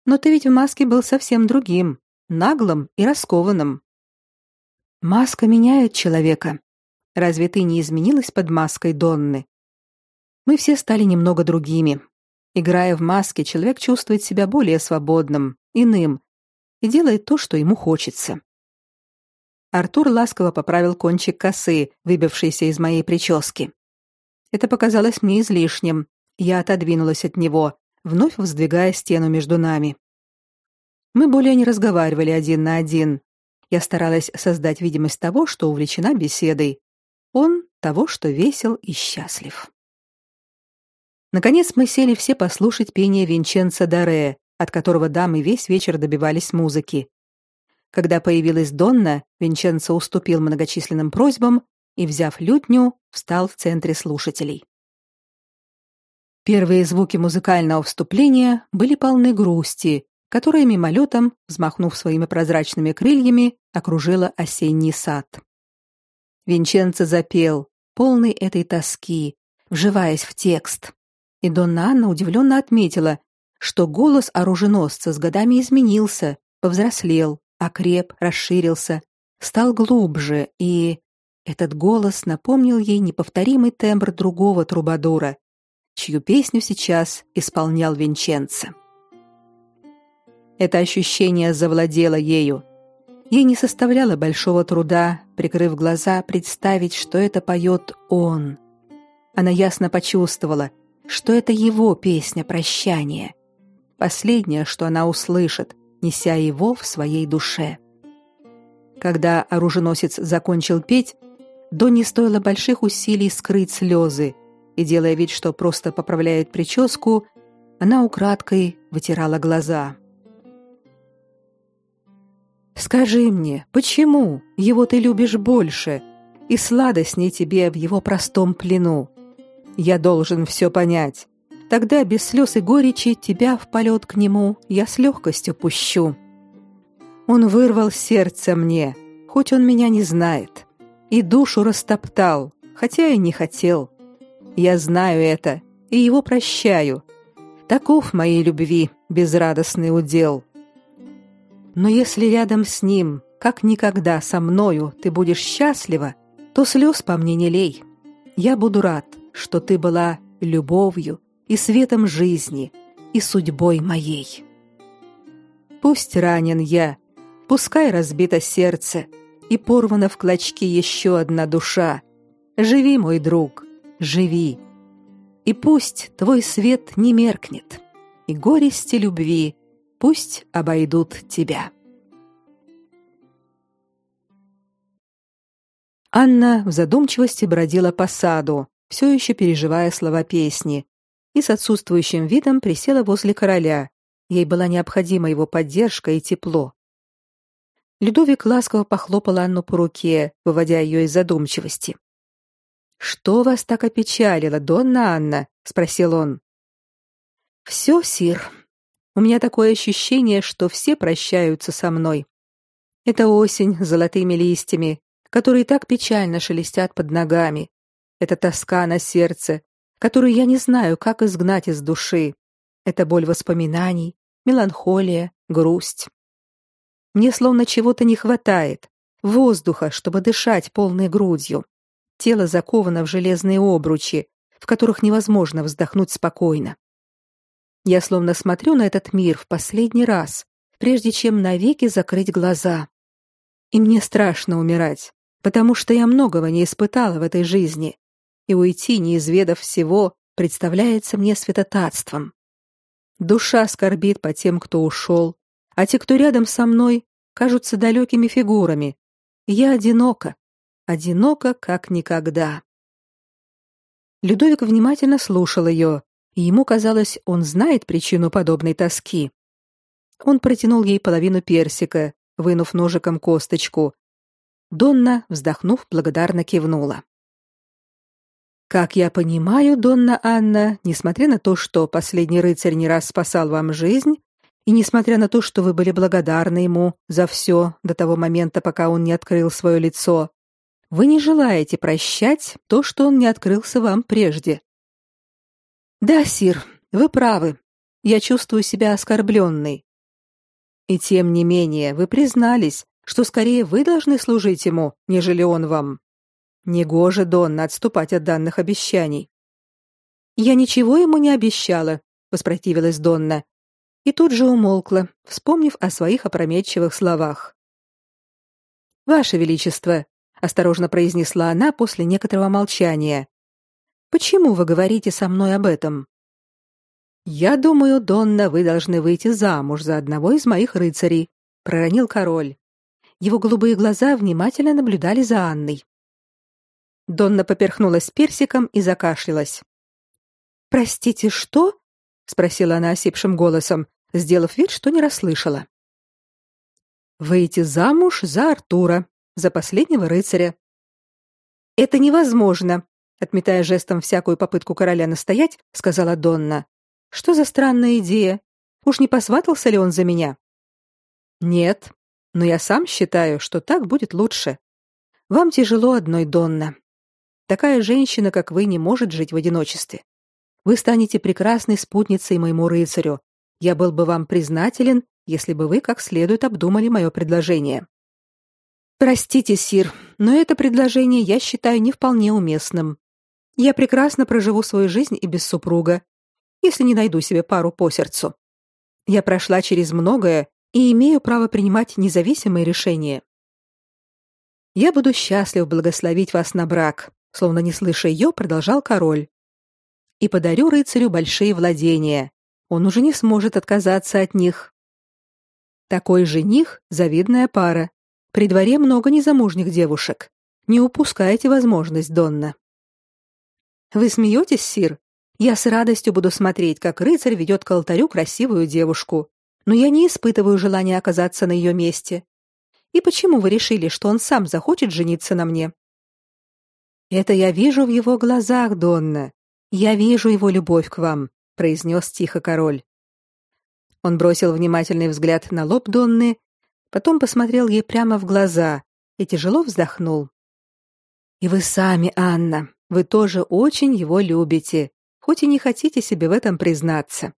но ты ведь в маске был совсем другим, наглым и раскованным. Маска меняет человека. Разве ты не изменилась под маской Донны? Мы все стали немного другими. Играя в маске, человек чувствует себя более свободным, иным и делает то, что ему хочется. Артур ласково поправил кончик косы, выбившийся из моей прически. Это показалось мне излишним. Я отодвинулась от него, вновь воздвигая стену между нами. Мы более не разговаривали один на один. Я старалась создать видимость того, что увлечена беседой. Он того, что весел и счастлив. Наконец мы сели все послушать пение Винченца Даре, от которого дамы весь вечер добивались музыки. Когда появилась Донна, Винченцо уступил многочисленным просьбам и, взяв лютню, встал в центре слушателей. Первые звуки музыкального вступления были полны грусти, которая мимолетом, взмахнув своими прозрачными крыльями, окружила осенний сад. Винченцо запел, полный этой тоски, вживаясь в текст. И Донна Анна удивленно отметила, что голос оруженосца с годами изменился, повзрослел, окреп, расширился, стал глубже, и этот голос напомнил ей неповторимый тембр другого трубадура, чью песню сейчас исполнял Винченцо. Это ощущение завладело ею. Ей не составляло большого труда, прикрыв глаза, представить, что это поет он. Она ясно почувствовала, что это его песня прощания. Последнее, что она услышит, неся его в своей душе. Когда оруженосец закончил петь, Донни стоило больших усилий скрыть слезы, и, делая вид, что просто поправляет прическу, она украдкой вытирала глаза. «Скажи мне, почему его ты любишь больше, и сладостней тебе в его простом плену? Я должен все понять. Тогда без слез и горечи тебя в полет к нему я с легкостью пущу. Он вырвал сердце мне, хоть он меня не знает, и душу растоптал, хотя и не хотел. Я знаю это и его прощаю. Таков моей любви безрадостный удел. Но если рядом с ним, как никогда со мною, ты будешь счастлива, то слез по мне не лей. Я буду рад, что ты была любовью и светом жизни и судьбой моей. Пусть ранен я, пускай разбито сердце и порвана в клочки еще одна душа. Живи, мой друг, живи. И пусть твой свет не меркнет, и горести любви пусть обойдут тебя. Анна в задумчивости бродила по саду, все еще переживая слова песни, и с отсутствующим видом присела возле короля. Ей была необходима его поддержка и тепло. Людовик ласково похлопал Анну по руке, выводя ее из задумчивости. Что вас так опечалило, Донна Анна? спросил он. «Все, сир. У меня такое ощущение, что все прощаются со мной. Это осень с золотыми листьями, которые так печально шелестят под ногами. Это тоска на сердце, которую я не знаю, как изгнать из души. Это боль воспоминаний, меланхолия, грусть. Мне словно чего-то не хватает, воздуха, чтобы дышать полной грудью. Тело заковано в железные обручи, в которых невозможно вздохнуть спокойно. Я словно смотрю на этот мир в последний раз, прежде чем навеки закрыть глаза. И мне страшно умирать, потому что я многого не испытала в этой жизни, и уйти, не изведав всего, представляется мне святотатством. Душа скорбит по тем, кто ушел, а те, кто рядом со мной, кажутся далекими фигурами. Я одинока, одинока как никогда. Людовик внимательно слушал ее, и ему казалось, он знает причину подобной тоски. Он протянул ей половину персика, вынув ножиком косточку. Донна, вздохнув, благодарно кивнула. Как я понимаю, Донна Анна, несмотря на то, что последний рыцарь не раз спасал вам жизнь, и несмотря на то, что вы были благодарны ему за все до того момента, пока он не открыл свое лицо, вы не желаете прощать то, что он не открылся вам прежде. Да, сир, вы правы. Я чувствую себя оскорбленной. И тем не менее, вы признались, что скорее вы должны служить ему, нежели он вам. Негоже, Донна, отступать от данных обещаний. Я ничего ему не обещала, воспротивилась Донна, и тут же умолкла, вспомнив о своих опрометчивых словах. Ваше величество, осторожно произнесла она после некоторого молчания. Почему вы говорите со мной об этом? Я думаю, Донна, вы должны выйти замуж за одного из моих рыцарей, проронил король. Его голубые глаза внимательно наблюдали за Анной. Донна поперхнулась персиком и закашлялась. Простите, что? спросила она осипшим голосом, сделав вид, что не расслышала. Выйти замуж за Артура, за последнего рыцаря. Это невозможно, отметая жестом всякую попытку короля настоять, сказала Донна. Что за странная идея? Уж не посватался ли он за меня? Нет, но я сам считаю, что так будет лучше. Вам тяжело одной, Донна. Такая женщина, как вы, не может жить в одиночестве. Вы станете прекрасной спутницей моему рыцарю. Я был бы вам признателен, если бы вы как следует обдумали мое предложение. Простите, сир, но это предложение я считаю не вполне уместным. Я прекрасно проживу свою жизнь и без супруга, если не найду себе пару по сердцу. Я прошла через многое и имею право принимать независимые решения. Я буду счастлив благословить вас на брак, словно не слыша ее, продолжал король. И подарю рыцарю большие владения. Он уже не сможет отказаться от них. Такой жених завидная пара. При дворе много незамужних девушек. Не упускайте возможность, Донна. Вы смеетесь, сир? Я с радостью буду смотреть, как рыцарь ведет к алтарю красивую девушку, но я не испытываю желания оказаться на ее месте. И почему вы решили, что он сам захочет жениться на мне? Это я вижу в его глазах, Донна. Я вижу его любовь к вам, произнес тихо король. Он бросил внимательный взгляд на лоб Донны, потом посмотрел ей прямо в глаза и тяжело вздохнул. И вы сами, Анна, вы тоже очень его любите, хоть и не хотите себе в этом признаться.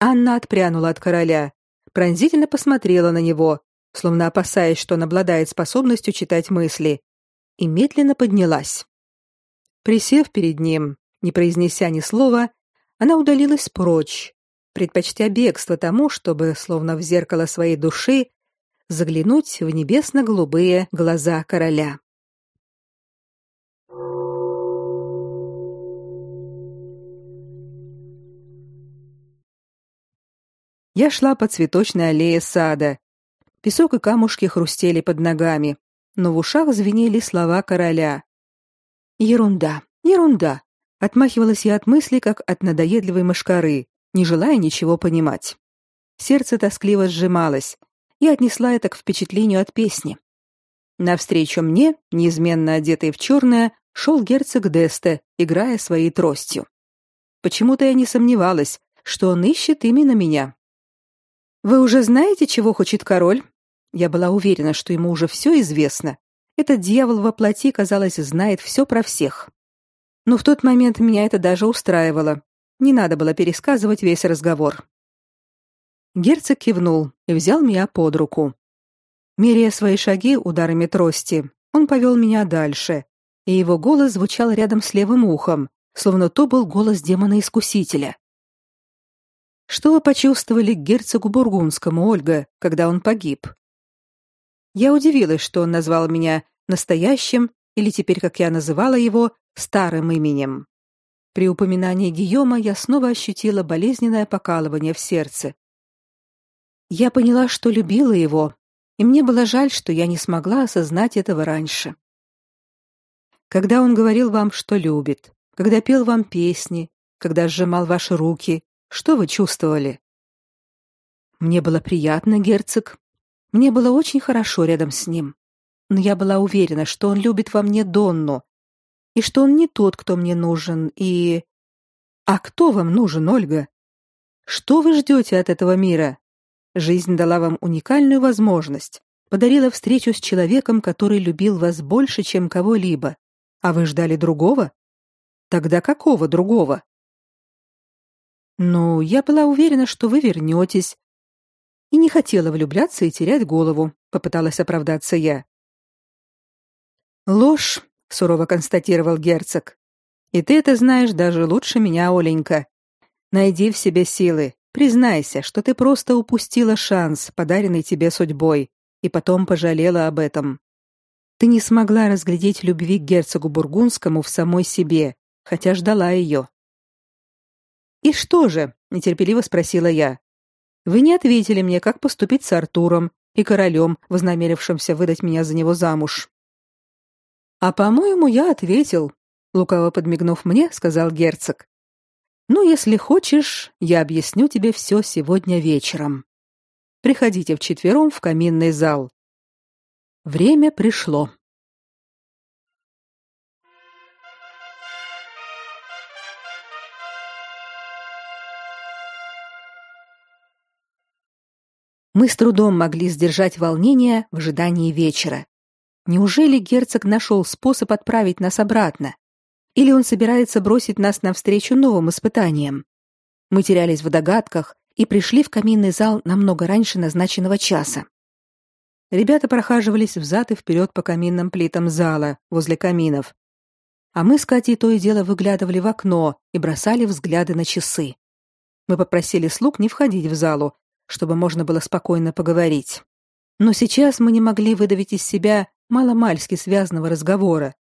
Анна отпрянула от короля, пронзительно посмотрела на него, словно опасаясь, что он обладает способностью читать мысли, и медленно поднялась. Присев перед ним, не произнеся ни слова, она удалилась прочь, предпочтя бегство тому, чтобы, словно в зеркало своей души, заглянуть в небесно-голубые глаза короля. Я шла по цветочной аллее сада. Песок и камушки хрустели под ногами, но в ушах звенели слова короля. Ерунда, ерунда. Отмахивалась я от мысли, как от надоедливой мошкары, не желая ничего понимать. Сердце тоскливо сжималось. Я отнесла это к впечатлению от песни. Навстречу мне, неизменно одетый в черное, шел герцог Десте, играя своей тростью. Почему-то я не сомневалась, что он ищет именно меня. Вы уже знаете, чего хочет король? Я была уверена, что ему уже все известно. Этот дьявол во плоти, казалось, знает все про всех. Но в тот момент меня это даже устраивало. Не надо было пересказывать весь разговор. Герцог кивнул и взял меня под руку. Меряя свои шаги ударами трости, он повел меня дальше, и его голос звучал рядом с левым ухом, словно то был голос демона-искусителя. Что вы почувствовали к герцогу бургундскому, Ольга, когда он погиб? Я удивилась, что он назвал меня настоящим или теперь, как я называла его, старым именем. При упоминании Гийома я снова ощутила болезненное покалывание в сердце. Я поняла, что любила его, и мне было жаль, что я не смогла осознать этого раньше. Когда он говорил вам, что любит, когда пел вам песни, когда сжимал ваши руки, что вы чувствовали? Мне было приятно, герцог. Мне было очень хорошо рядом с ним. Но я была уверена, что он любит во мне Донну, и что он не тот, кто мне нужен, и... А кто вам нужен, Ольга? Что вы ждете от этого мира? Жизнь дала вам уникальную возможность, подарила встречу с человеком, который любил вас больше, чем кого-либо. А вы ждали другого? Тогда какого другого? Ну, я была уверена, что вы вернетесь. И не хотела влюбляться и терять голову, попыталась оправдаться я. Ложь, сурово констатировал герцог. И ты это знаешь даже лучше меня, Оленька. Найди в себе силы, признайся, что ты просто упустила шанс, подаренный тебе судьбой, и потом пожалела об этом. Ты не смогла разглядеть любви к герцогу бургундскому в самой себе, хотя ждала ее. И что же? нетерпеливо спросила я. Вы не ответили мне, как поступить с Артуром и королем, вознамерившимся выдать меня за него замуж. А по-моему, я ответил, лукаво подмигнув мне, сказал герцог. Ну, если хочешь, я объясню тебе все сегодня вечером. Приходите вчетвером в каминный зал. Время пришло. Мы с трудом могли сдержать волнение в ожидании вечера. Неужели герцог нашел способ отправить нас обратно? Или он собирается бросить нас навстречу новым испытаниям? Мы терялись в догадках и пришли в каминный зал намного раньше назначенного часа. Ребята прохаживались взад и вперед по каминным плитам зала, возле каминов. А мы с Катей то и дело выглядывали в окно и бросали взгляды на часы. Мы попросили слуг не входить в залу, чтобы можно было спокойно поговорить. Но сейчас мы не могли выдавить из себя маломальски связанного разговора.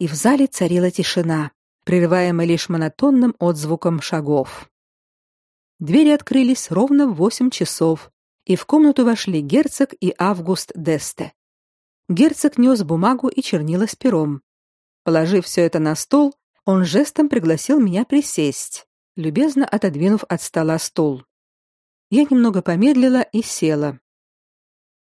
И в зале царила тишина, прерываемая лишь монотонным отзвуком шагов. Двери открылись ровно в восемь часов, и в комнату вошли герцог и Август Десте. Герцог нес бумагу и чернила с пером. Положив все это на стол, он жестом пригласил меня присесть, любезно отодвинув от стола стул. Я немного помедлила и села.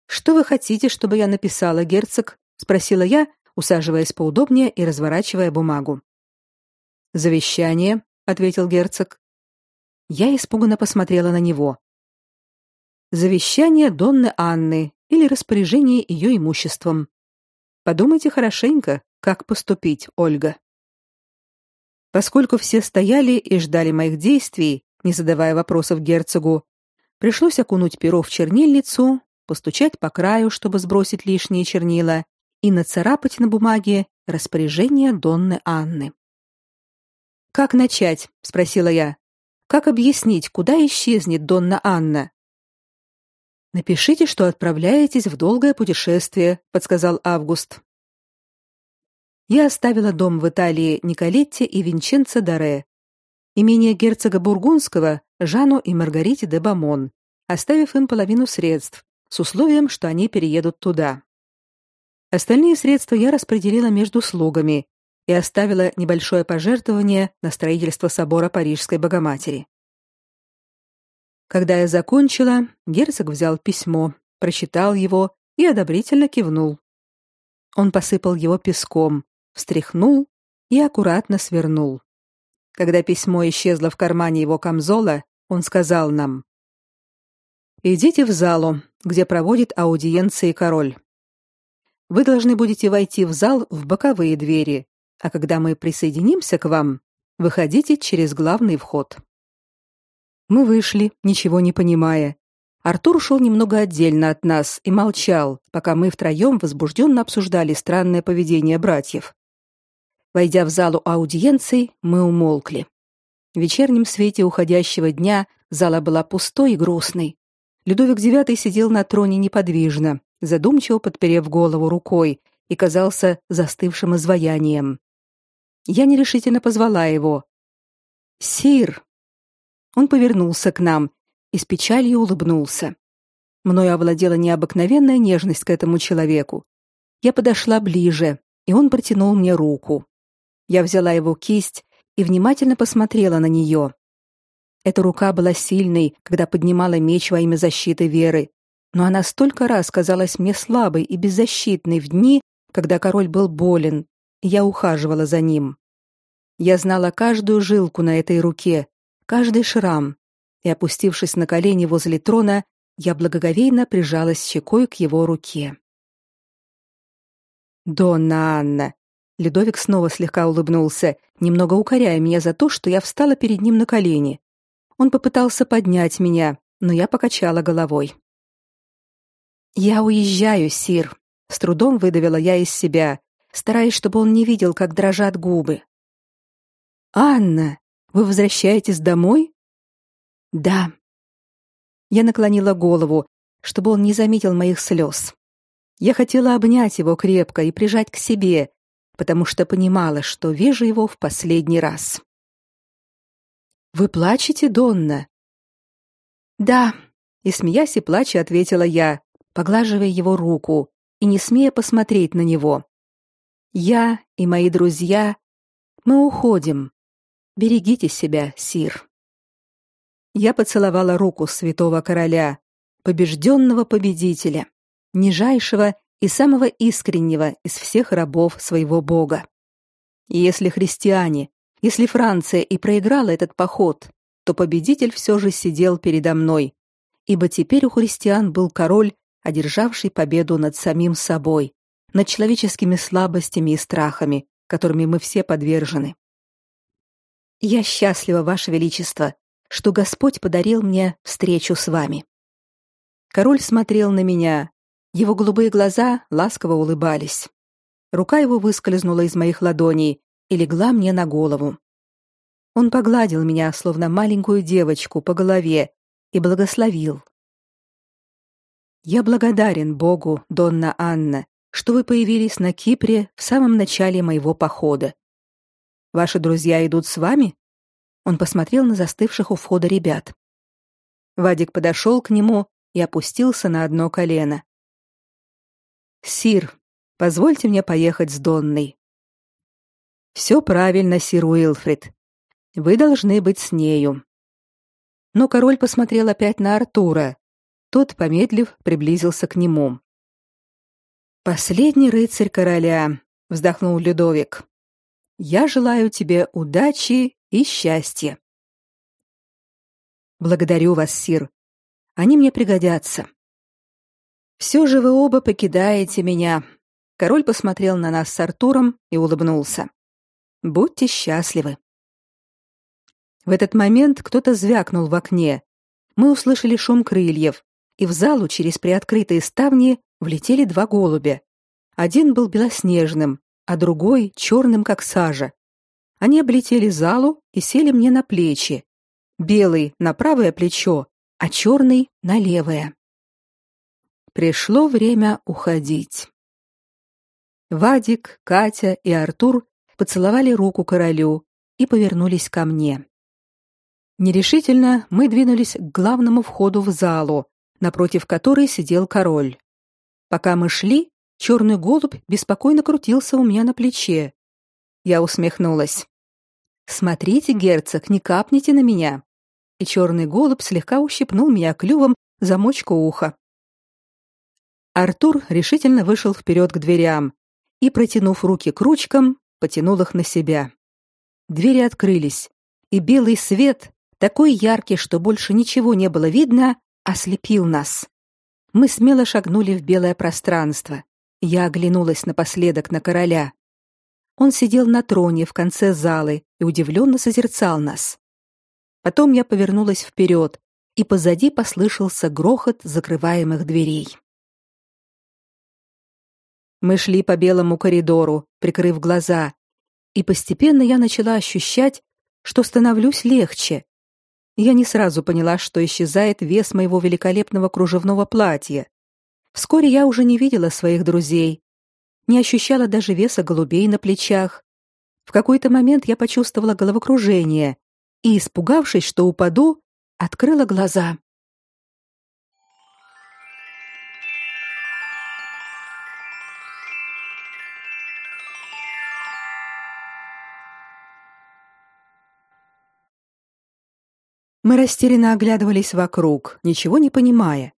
Что вы хотите, чтобы я написала, герцог? спросила я, усаживаясь поудобнее и разворачивая бумагу. Завещание, ответил герцог. Я испуганно посмотрела на него завещание Донны Анны или распоряжение ее имуществом. Подумайте хорошенько, как поступить, Ольга. Поскольку все стояли и ждали моих действий, не задавая вопросов герцогу, пришлось окунуть перо в чернильницу, постучать по краю, чтобы сбросить лишние чернила, и нацарапать на бумаге распоряжение Донны Анны. «Как начать?» — спросила я. «Как объяснить, куда исчезнет Донна Анна?» Напишите, что отправляетесь в долгое путешествие, подсказал Август. Я оставила дом в Италии Николетте и Винченцо Даре, имение герцога бургундского Жану и Маргарите де Бамон, оставив им половину средств с условием, что они переедут туда. Остальные средства я распределила между слугами и оставила небольшое пожертвование на строительство собора Парижской Богоматери. Когда я закончила, герцог взял письмо, прочитал его и одобрительно кивнул. Он посыпал его песком, встряхнул и аккуратно свернул. Когда письмо исчезло в кармане его камзола, он сказал нам: "Идите в залу, где проводит аудиенции король. Вы должны будете войти в зал в боковые двери, а когда мы присоединимся к вам, выходите через главный вход. Мы вышли, ничего не понимая. Артур шел немного отдельно от нас и молчал, пока мы втроем возбужденно обсуждали странное поведение братьев. Войдя в залу аудиенций, мы умолкли. В вечернем свете уходящего дня зала была пустой и грустной. Людовик IX сидел на троне неподвижно, задумчиво подперев голову рукой и казался застывшим изваянием. Я нерешительно позвала его. «Сир!» Он повернулся к нам и с печалью улыбнулся. Мною овладела необыкновенная нежность к этому человеку. Я подошла ближе, и он протянул мне руку. Я взяла его кисть и внимательно посмотрела на нее. Эта рука была сильной, когда поднимала меч во имя защиты веры, но она столько раз казалась мне слабой и беззащитной в дни, когда король был болен, и я ухаживала за ним. Я знала каждую жилку на этой руке, каждый шрам, и опустившись на колени возле трона, я благоговейно прижалась щекой к его руке. Донна Анна, Людовик снова слегка улыбнулся, немного укоряя меня за то, что я встала перед ним на колени. Он попытался поднять меня, но я покачала головой. Я уезжаю, сир, с трудом выдавила я из себя, стараясь, чтобы он не видел, как дрожат губы. Анна, вы возвращаетесь домой? Да. Я наклонила голову, чтобы он не заметил моих слез. Я хотела обнять его крепко и прижать к себе, потому что понимала, что вижу его в последний раз. Вы плачете, Донна? Да, и смеясь и плача ответила я, поглаживая его руку и не смея посмотреть на него. Я и мои друзья, мы уходим. Берегите себя, сир. Я поцеловала руку святого короля, побежденного победителя, нижайшего и самого искреннего из всех рабов своего бога. И если христиане, если Франция и проиграла этот поход, то победитель все же сидел передо мной, ибо теперь у христиан был король, одержавший победу над самим собой, над человеческими слабостями и страхами, которыми мы все подвержены. Я счастлива, ваше величество, что Господь подарил мне встречу с вами. Король смотрел на меня, его голубые глаза ласково улыбались. Рука его выскользнула из моих ладоней и легла мне на голову. Он погладил меня, словно маленькую девочку, по голове и благословил. Я благодарен Богу, Донна Анна, что вы появились на Кипре в самом начале моего похода. Ваши друзья идут с вами? Он посмотрел на застывших у входа ребят. Вадик подошел к нему и опустился на одно колено. Сир, позвольте мне поехать с Донной. Все правильно, сир Уилфрид. Вы должны быть с нею. Но король посмотрел опять на Артура. Тот, помедлив, приблизился к нему. Последний рыцарь короля, вздохнул Людовик. Я желаю тебе удачи и счастья. Благодарю вас, сир. Они мне пригодятся. Все же вы оба покидаете меня. Король посмотрел на нас с Артуром и улыбнулся. Будьте счастливы. В этот момент кто-то звякнул в окне. Мы услышали шум крыльев, и в залу через приоткрытые ставни влетели два голубя. Один был белоснежным, а другой черным, как сажа. Они облетели залу и сели мне на плечи. Белый на правое плечо, а черный на левое. Пришло время уходить. Вадик, Катя и Артур поцеловали руку королю и повернулись ко мне. Нерешительно мы двинулись к главному входу в залу, напротив которой сидел король. Пока мы шли, черный голубь беспокойно крутился у меня на плече. Я усмехнулась. Смотрите, герцог, не капните на меня. И черный голубь слегка ущипнул меня клювом за мочку уха. Артур решительно вышел вперед к дверям и, протянув руки к ручкам, потянул их на себя. Двери открылись, и белый свет, такой яркий, что больше ничего не было видно, ослепил нас. Мы смело шагнули в белое пространство. Я оглянулась напоследок на короля. Он сидел на троне в конце залы и удивленно созерцал нас. Потом я повернулась вперед, и позади послышался грохот закрываемых дверей. Мы шли по белому коридору, прикрыв глаза, и постепенно я начала ощущать, что становлюсь легче. Я не сразу поняла, что исчезает вес моего великолепного кружевного платья. Вскоре я уже не видела своих друзей, не ощущала даже веса голубей на плечах. В какой-то момент я почувствовала головокружение и, испугавшись, что упаду, открыла глаза. Мы растерянно оглядывались вокруг, ничего не понимая.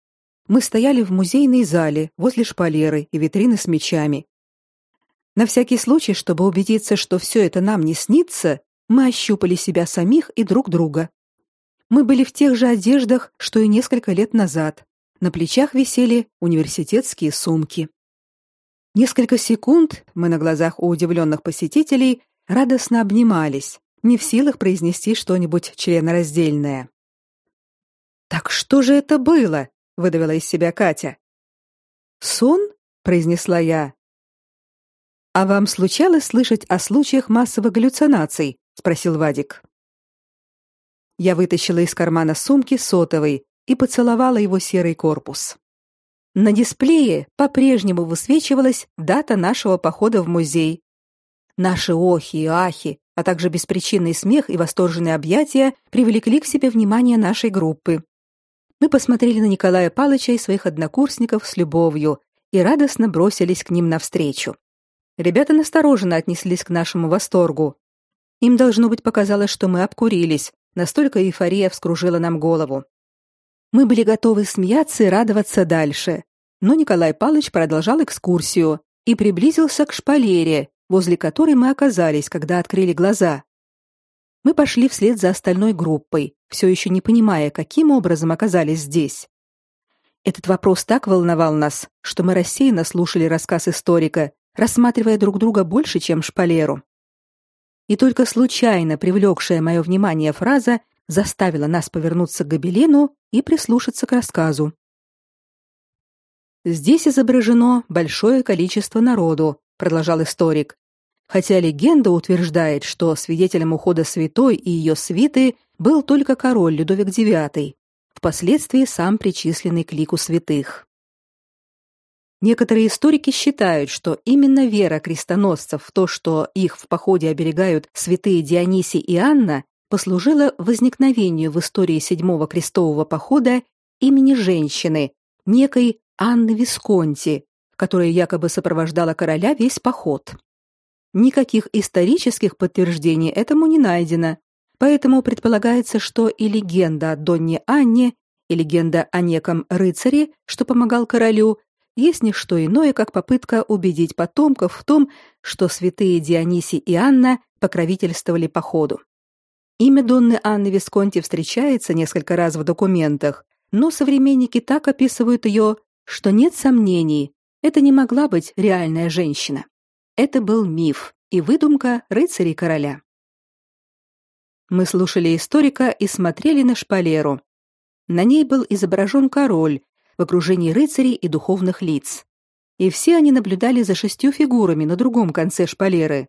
Мы стояли в музейной зале возле шпалеры и витрины с мечами. На всякий случай, чтобы убедиться, что все это нам не снится, мы ощупали себя самих и друг друга. Мы были в тех же одеждах, что и несколько лет назад. На плечах висели университетские сумки. Несколько секунд мы на глазах у удивленных посетителей радостно обнимались, не в силах произнести что-нибудь членораздельное. Так что же это было? выдавила из себя Катя. Сон? произнесла я. А вам случалось слышать о случаях массовых галлюцинаций? спросил Вадик. Я вытащила из кармана сумки сотовый и поцеловала его серый корпус. На дисплее по-прежнему высвечивалась дата нашего похода в музей. Наши охи и ахи а также беспричинный смех и восторженные объятия привлекли к себе внимание нашей группы. Мы посмотрели на Николая Палыча и своих однокурсников с любовью и радостно бросились к ним навстречу. Ребята настороженно отнеслись к нашему восторгу. Им должно быть показалось, что мы обкурились, настолько эйфория вскружила нам голову. Мы были готовы смеяться и радоваться дальше, но Николай Палыч продолжал экскурсию и приблизился к шпалере, возле которой мы оказались, когда открыли глаза. Мы пошли вслед за остальной группой, все еще не понимая, каким образом оказались здесь. Этот вопрос так волновал нас, что мы рассеянно слушали рассказ историка, рассматривая друг друга больше, чем шпалеру. И только случайно привлекшая мое внимание фраза заставила нас повернуться к гобелену и прислушаться к рассказу. Здесь изображено большое количество народу, продолжал историк. Хотя легенда утверждает, что свидетелем ухода святой и ее свиты был только король Людовик IX, впоследствии сам причисленный к лику святых. Некоторые историки считают, что именно вера крестоносцев в то, что их в походе оберегают святые Дионисий и Анна, послужила возникновению в истории седьмого крестового похода имени женщины, некой Анны Висконти, которая якобы сопровождала короля весь поход. Никаких исторических подтверждений этому не найдено, поэтому предполагается, что и легенда о Донне Анне, и легенда о неком рыцаре, что помогал королю, есть не что иное, как попытка убедить потомков в том, что святые Дионисий и Анна покровительствовали походу. Имя Донны Анны Висконти встречается несколько раз в документах, но современники так описывают ее, что нет сомнений, это не могла быть реальная женщина. Это был миф и выдумка рыцарей короля. Мы слушали историка и смотрели на шпалеру. На ней был изображен король в окружении рыцарей и духовных лиц. И все они наблюдали за шестью фигурами на другом конце шпалеры.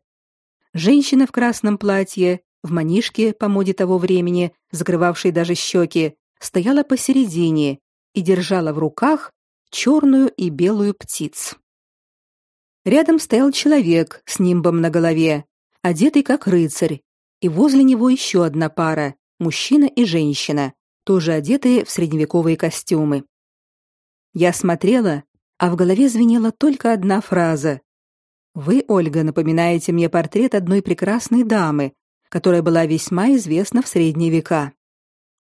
Женщина в красном платье, в манишке по моде того времени, закрывавшей даже щеки, стояла посередине и держала в руках черную и белую птиц. Рядом стоял человек с нимбом на голове, одетый как рыцарь, и возле него еще одна пара, мужчина и женщина, тоже одетые в средневековые костюмы. Я смотрела, а в голове звенела только одна фраза. Вы, Ольга, напоминаете мне портрет одной прекрасной дамы, которая была весьма известна в средние века.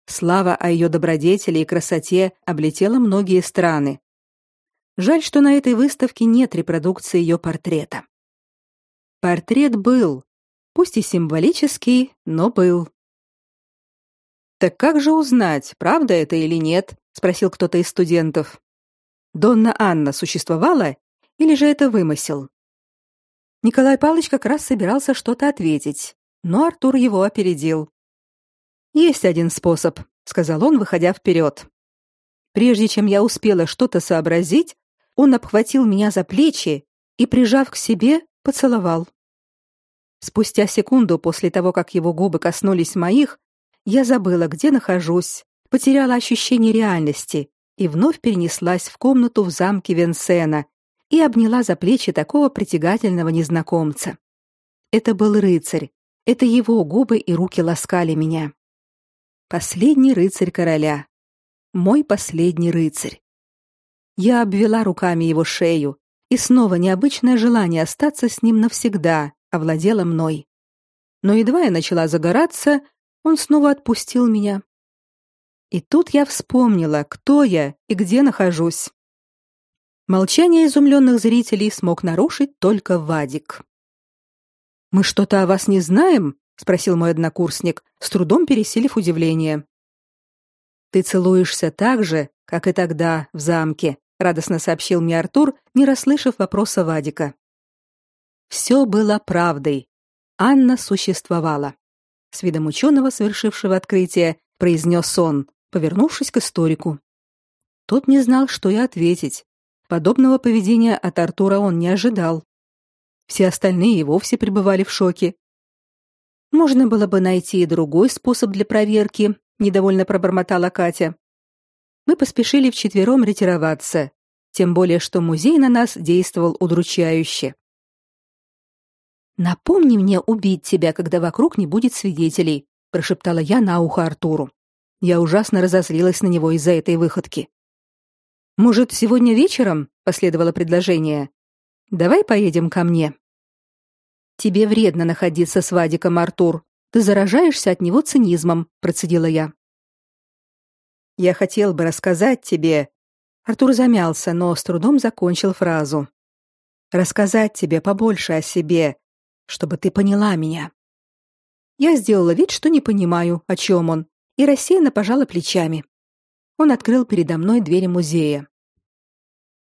Слава о ее добродетели и красоте облетела многие страны. Жаль, что на этой выставке нет репродукции ее портрета. Портрет был, пусть и символический, но был. Так как же узнать, правда это или нет, спросил кто-то из студентов. Донна Анна существовала или же это вымысел? Николай Павлович как раз собирался что-то ответить, но Артур его опередил. Есть один способ, сказал он, выходя вперед. Прежде чем я успела что-то сообразить, он обхватил меня за плечи и, прижав к себе, поцеловал. Спустя секунду после того, как его губы коснулись моих, я забыла, где нахожусь, потеряла ощущение реальности и вновь перенеслась в комнату в замке Венсена и обняла за плечи такого притягательного незнакомца. Это был рыцарь, это его губы и руки ласкали меня. Последний рыцарь короля. Мой последний рыцарь. Я обвела руками его шею, и снова необычное желание остаться с ним навсегда овладело мной. Но едва я начала загораться, он снова отпустил меня. И тут я вспомнила, кто я и где нахожусь. Молчание изумленных зрителей смог нарушить только Вадик. Мы что-то о вас не знаем? спросил мой однокурсник, с трудом пересилив удивление. Ты целуешься так же, как и тогда в замке, радостно сообщил мне Артур, не расслышав вопроса Вадика. Все было правдой. Анна существовала. С видом ученого, совершившего открытие, произнес он, повернувшись к историку. Тот не знал, что и ответить. Подобного поведения от Артура он не ожидал. Все остальные и вовсе пребывали в шоке. Можно было бы найти и другой способ для проверки, недовольно пробормотала Катя. Мы поспешили вчетвером ретироваться, тем более что музей на нас действовал удручающе. Напомни мне убить тебя, когда вокруг не будет свидетелей, прошептала я на ухо Артуру. Я ужасно разозлилась на него из-за этой выходки. Может, сегодня вечером, последовало предложение. Давай поедем ко мне. Тебе вредно находиться с Вадиком, Артур. Ты заражаешься от него цинизмом, процедила я. Я хотел бы рассказать тебе. Артур замялся, но с трудом закончил фразу. Рассказать тебе побольше о себе, чтобы ты поняла меня. Я сделала вид, что не понимаю, о чем он, и рассеянно пожала плечами. Он открыл передо мной двери музея.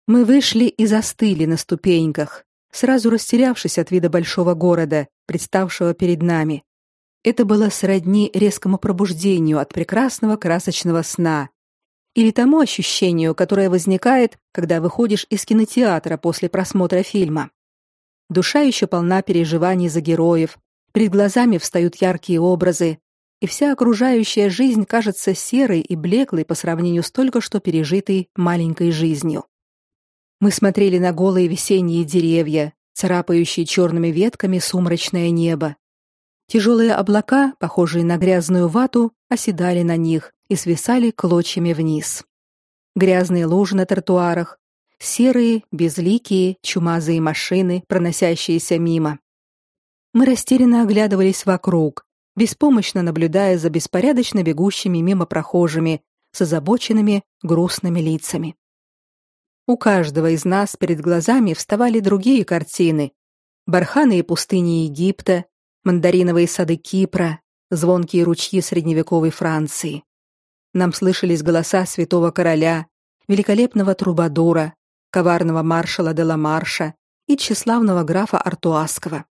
Мы вышли и застыли на ступеньках, сразу растерявшись от вида большого города, представшего перед нами. Это было сродни резкому пробуждению от прекрасного красочного сна или тому ощущению, которое возникает, когда выходишь из кинотеатра после просмотра фильма. Душа еще полна переживаний за героев, перед глазами встают яркие образы, и вся окружающая жизнь кажется серой и блеклой по сравнению с только что пережитой маленькой жизнью. Мы смотрели на голые весенние деревья, царапающие черными ветками сумрачное небо. Тяжелые облака, похожие на грязную вату, оседали на них и свисали клочьями вниз. Грязные лужи на тротуарах, серые, безликие, чумазые машины, проносящиеся мимо. Мы растерянно оглядывались вокруг, беспомощно наблюдая за беспорядочно бегущими мимо прохожими с озабоченными, грустными лицами. У каждого из нас перед глазами вставали другие картины: барханы и пустыни Египта, мандариновые сады Кипра, звонкие ручьи средневековой Франции. Нам слышались голоса святого короля, великолепного трубадура, коварного маршала де ла Марша и тщеславного графа Артуаского.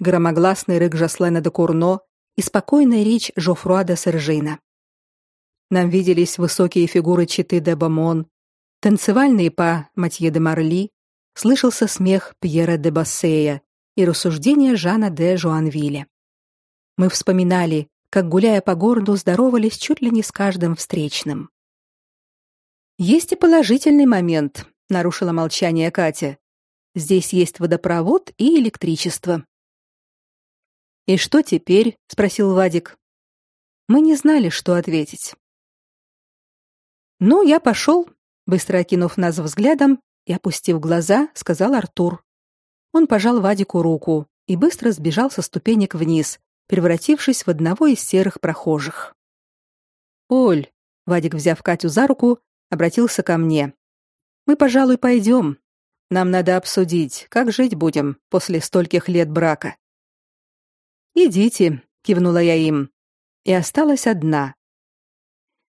Громогласный рык Жаслена де Курно и спокойная речь Жофруа де Сержина. Нам виделись высокие фигуры Читы де Бамон, танцевальные па Матье де Марли, слышался смех Пьера де Бассея и рассуждения Жана де Жуанвиля. Мы вспоминали, как гуляя по городу, здоровались чуть ли не с каждым встречным. Есть и положительный момент, нарушила молчание Катя. Здесь есть водопровод и электричество. И что теперь? спросил Вадик. Мы не знали, что ответить. Ну, я пошел, Быстро окинув нас взглядом и опустив глаза, сказал Артур. Он пожал Вадику руку и быстро сбежал со ступенек вниз, превратившись в одного из серых прохожих. Оль, Вадик, взяв Катю за руку, обратился ко мне. Мы, пожалуй, пойдем. Нам надо обсудить, как жить будем после стольких лет брака. Идите, кивнула я им, и осталась одна.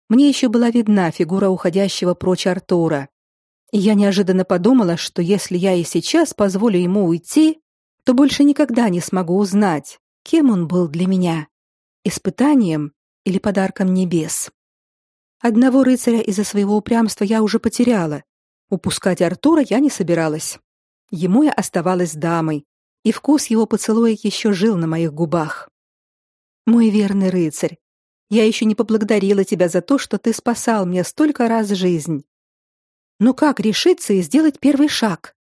Мне еще была видна фигура уходящего прочь Артура. Я неожиданно подумала, что если я и сейчас позволю ему уйти, то больше никогда не смогу узнать, кем он был для меня испытанием или подарком небес. Одного рыцаря из-за своего упрямства я уже потеряла. Упускать Артура я не собиралась. Ему я оставалась дамой, и вкус его поцелуя еще жил на моих губах. Мой верный рыцарь, я еще не поблагодарила тебя за то, что ты спасал мне столько раз жизнь. Но как решиться и сделать первый шаг?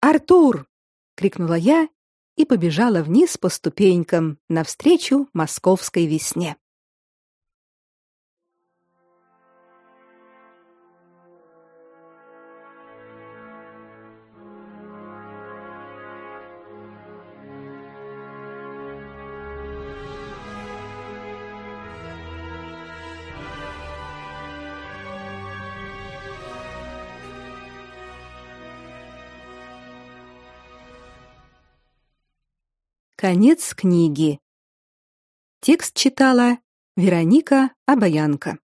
Артур, крикнула я и побежала вниз по ступенькам навстречу московской весне. Конец книги. Текст читала Вероника Обаянка.